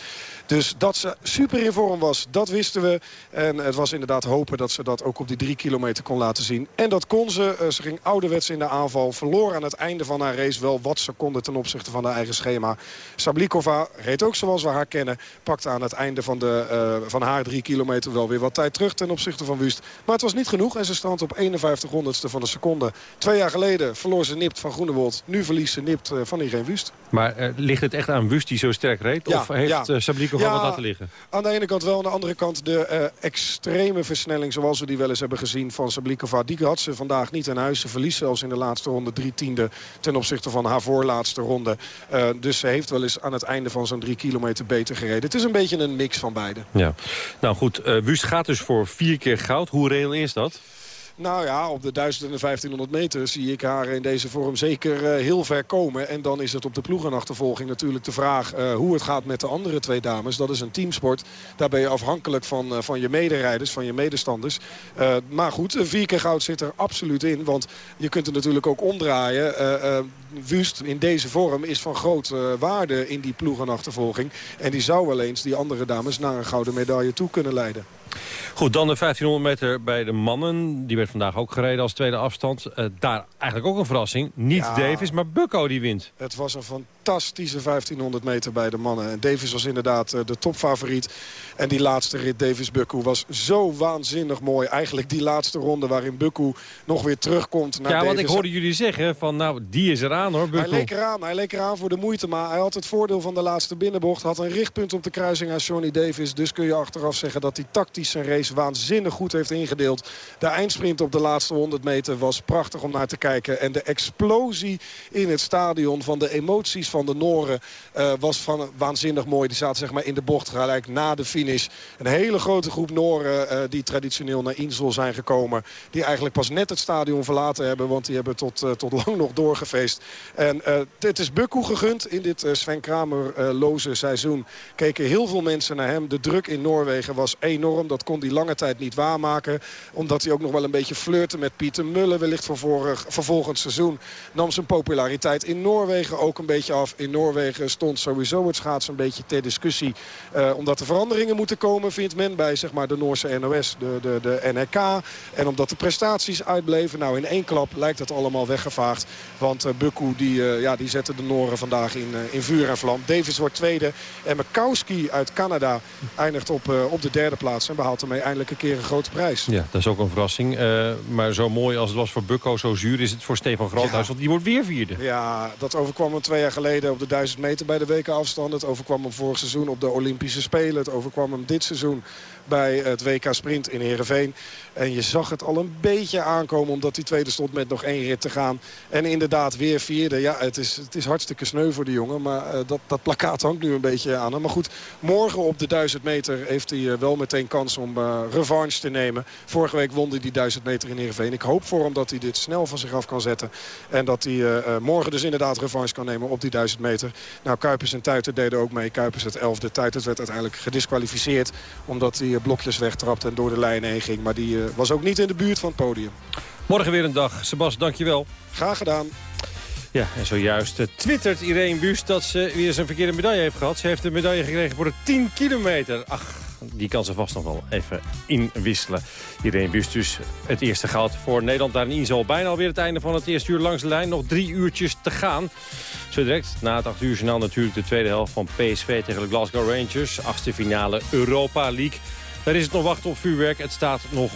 Dus dat ze super in vorm was, dat wisten we. En het was inderdaad hopen dat ze dat ook op die drie kilometer kon laten zien. En dat kon ze. Eh, ze ging ouderwets in de aanval. Verloor aan het einde van haar race wel wat seconden ten opzichte van haar eigen schema. Sablikova reed ook zoals we haar kennen. Pakte aan het einde van, de, uh, van haar drie kilometer wel weer wat tijd terug ten opzichte van Wust. Maar het was niet genoeg en ze stond op 51 honderdste van de seconde. Twee jaar geleden verloor ze nipt van Groenewold. Nu verliest ze nipt uh, van Irene Wust. Maar uh, ligt het echt aan Wust die zo sterk reed? Ja, of heeft ja. Wat laten liggen? Aan de ene kant wel, aan de andere kant de extreme versnelling zoals we die wel eens hebben gezien van Sablikova. Die had ze vandaag niet in huis. Ze verliest zelfs in de laatste ronde drie tiende ten opzichte van haar voorlaatste ronde. Dus ze heeft wel eens aan het einde van zo'n drie kilometer beter gereden. Is een beetje een mix van beide. Ja. Nou goed, uh, Wust gaat dus voor vier keer goud. Hoe reëel is dat? Nou ja, op de 1000 en de 1500 meter zie ik haar in deze vorm zeker uh, heel ver komen. En dan is het op de ploegenachtervolging natuurlijk de vraag uh, hoe het gaat met de andere twee dames. Dat is een teamsport. Daar ben je afhankelijk van, uh, van je mederijders, van je medestanders. maar goed, vier keer goud zit er absoluut in. Want je kunt het natuurlijk ook omdraaien. Wust in deze vorm is van grote waarde in die ploegenachtervolging. En die zou wel eens die andere dames naar een gouden medaille toe kunnen leiden. Goed, dan de 1500 meter bij de mannen. Die werd vandaag ook gereden als tweede afstand. Uh, daar eigenlijk ook een verrassing. Niet ja, Davis, maar Bucko die wint. Het was een fantastische 1500 meter bij de mannen. En Davis was inderdaad uh, de topfavoriet. En die laatste rit Davis-Bukku was zo waanzinnig mooi. Eigenlijk die laatste ronde waarin Bukku nog weer terugkomt naar Ja, Davis. want ik hoorde jullie zeggen van nou, die is eraan hoor, Bukku. Hij leek eraan, hij leek eraan voor de moeite. Maar hij had het voordeel van de laatste binnenbocht. Had een richtpunt op de kruising aan Johnny Davis. Dus kun je achteraf zeggen dat hij tactisch zijn race waanzinnig goed heeft ingedeeld. De eindsprint op de laatste 100 meter was prachtig om naar te kijken. En de explosie in het stadion van de emoties van de Noren uh, was van, waanzinnig mooi. Die zaten zeg maar in de bocht gelijk na de finish. Een hele grote groep Noren uh, die traditioneel naar Insel zijn gekomen. Die eigenlijk pas net het stadion verlaten hebben. Want die hebben tot, uh, tot lang nog doorgefeest. En het is Bukku gegund in dit Sven Kramer-loze seizoen. Keken heel veel mensen naar hem. De druk in Noorwegen was enorm. Dat kon hij lange tijd niet waarmaken. Omdat hij ook nog wel een beetje flirte met Pieter Mullen. Wellicht voor, vorig, voor volgend seizoen nam zijn populariteit in Noorwegen ook een beetje af. In Noorwegen stond sowieso het schaatsen een beetje ter discussie. Uh, omdat er veranderingen moeten komen, vindt men bij zeg maar, de Noorse NOS, de, de, de NRK. En omdat de prestaties uitbleven. Nou, in één klap lijkt het allemaal weggevaagd. Want uh, Bukku die, uh, ja, die zette de Noren vandaag in, in vuur en vlam. Davis wordt tweede. En Mikowski uit Canada eindigt op, op de derde plaats. En behaalt ermee eindelijk een keer een grote prijs. Ja, dat is ook een verrassing. Maar zo mooi als het was voor Bukko, zo zuur is het voor Stefan Groothuis. Ja. Want die wordt weer vierde. Ja, dat overkwam hem twee jaar geleden op de 1000 meter bij de weken afstand. Het overkwam hem vorig seizoen op de Olympische Spelen. Het overkwam hem dit seizoen bij het WK Sprint in Heerenveen. En je zag het al een beetje aankomen omdat die tweede stond met nog één rit te gaan. En inderdaad weer vierde. Ja, het is, het is hartstikke sneu voor de jongen. Maar uh, dat, dat plakkaat hangt nu een beetje aan. Maar goed, morgen op de 1000 meter heeft hij uh, wel meteen kans om uh, revanche te nemen. Vorige week won hij die 1000 meter in Heerenveen. Ik hoop voor hem dat hij dit snel van zich af kan zetten. En dat hij morgen dus inderdaad revanche kan nemen op die 1000 meter. Nou, Kuipers en Tuiter deden ook mee. Kuipers het 11e. Tuiter werd uiteindelijk gedisqualificeerd. Omdat hij blokjes wegtrapte en door de lijn heen ging. Maar die was ook niet in de buurt van het podium. Morgen weer een dag. Sebas, dankjewel. Graag gedaan. Ja, en zojuist uh, twittert Irene Buust dat ze weer een verkeerde medaille heeft gehad. Ze heeft een medaille gekregen voor de 10 kilometer. Ach, die kan ze vast nog wel even inwisselen. Irene Buust dus het eerste goud voor Nederland. Daar in Insel bijna alweer het einde van het eerste uur langs de lijn. Nog drie uurtjes te gaan. Zo direct na het 8 uur journaal natuurlijk de tweede helft van PSV tegen de Glasgow Rangers. Achtste finale Europa League. Daar is het nog wachten op vuurwerk. Het staat nog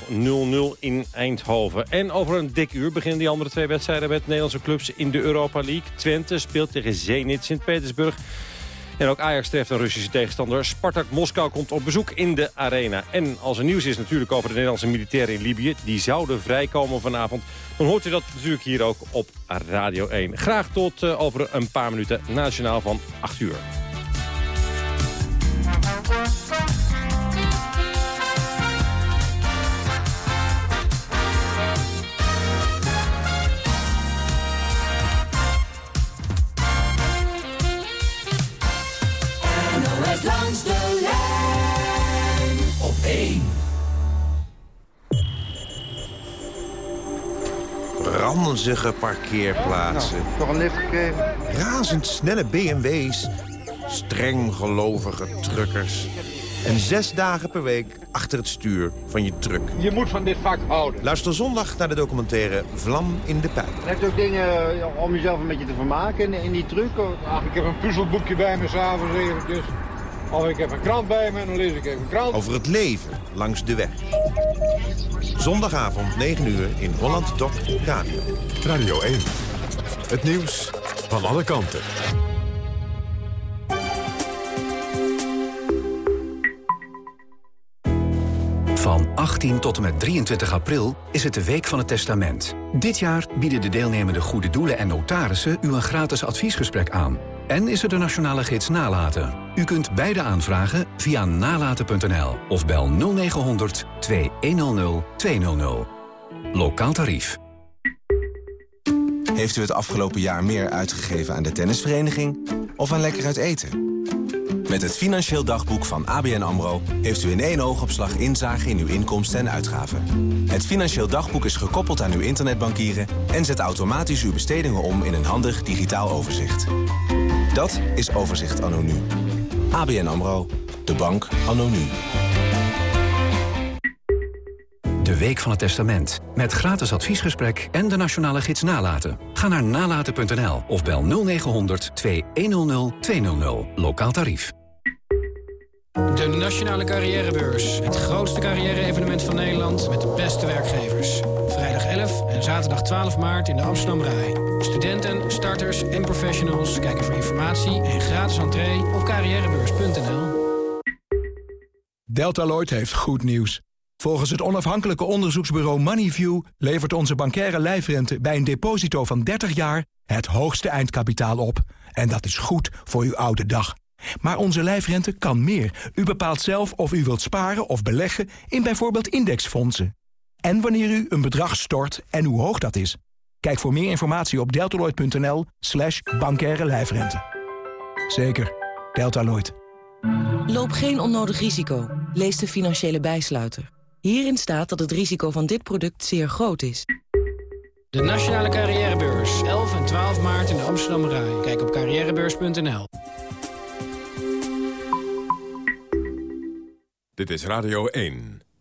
0-0 in Eindhoven. En over een dik uur beginnen die andere twee wedstrijden... met Nederlandse clubs in de Europa League. Twente speelt tegen Zenit Sint-Petersburg. En ook Ajax treft een Russische tegenstander. Spartak Moskou komt op bezoek in de arena. En als er nieuws is natuurlijk over de Nederlandse militairen in Libië... die zouden vrijkomen vanavond... dan hoort u dat natuurlijk hier ook op Radio 1. Graag tot uh, over een paar minuten nationaal van 8 uur. 1. Ranzige parkeerplaatsen. Nou, nog een lift gekregen? Razendsnelle BMW's. Streng gelovige truckers. En zes dagen per week achter het stuur van je truck. Je moet van dit vak houden. Luister zondag naar de documentaire Vlam in de Pijp. Je hebt ook dingen om jezelf een beetje te vermaken in, die truck. Ach, ik heb een puzzelboekje bij me s'avonds eventjes. Of ik heb een krant bij me en dan lees ik even een krant. Over het leven langs de weg. Zondagavond 9 uur in Holland Doc Radio. Radio 1. Het nieuws van alle kanten. Van 18 tot en met 23 april is het de Week van het Testament. Dit jaar bieden de deelnemende goede doelen en notarissen u een gratis adviesgesprek aan. En is er de nationale gids Nalaten. U kunt beide aanvragen via nalaten.nl of bel 0900 2100 200. Lokaal tarief. Heeft u het afgelopen jaar meer uitgegeven aan de tennisvereniging of aan lekker uit eten? Met het Financieel Dagboek van ABN AMRO... heeft u in één oogopslag inzage in uw inkomsten en uitgaven. Het Financieel Dagboek is gekoppeld aan uw internetbankieren... en zet automatisch uw bestedingen om in een handig digitaal overzicht. Dat is Overzicht Anno Nu. ABN AMRO. De bank Anno Nu. De Week van het Testament. Met gratis adviesgesprek en de nationale gids Nalaten. Ga naar nalaten.nl of bel 0900 2100 200. Lokaal tarief. De Nationale Carrièrebeurs. Het grootste carrière-evenement van Nederland met de beste werkgevers. Vrijdag 11 en zaterdag 12 maart in de Amsterdam Rai. Studenten, starters en professionals kijken voor informatie en gratis entree op carrièrebeurs.nl. Deltaloid heeft goed nieuws. Volgens het onafhankelijke onderzoeksbureau Moneyview... levert onze bankaire lijfrente bij een deposito van 30 jaar... het hoogste eindkapitaal op. En dat is goed voor uw oude dag. Maar onze lijfrente kan meer. U bepaalt zelf of u wilt sparen of beleggen in bijvoorbeeld indexfondsen. En wanneer u een bedrag stort en hoe hoog dat is. Kijk voor meer informatie op deltaloid.nl slash bankaire lijfrente. Zeker, Deltaloid. Loop geen onnodig risico. Lees de financiële bijsluiter. Hierin staat dat het risico van dit product zeer groot is. De Nationale Carrièrebeurs. 11 en 12 maart in de Amsterdam Rai. Kijk op carrièrebeurs.nl. Dit is Radio 1.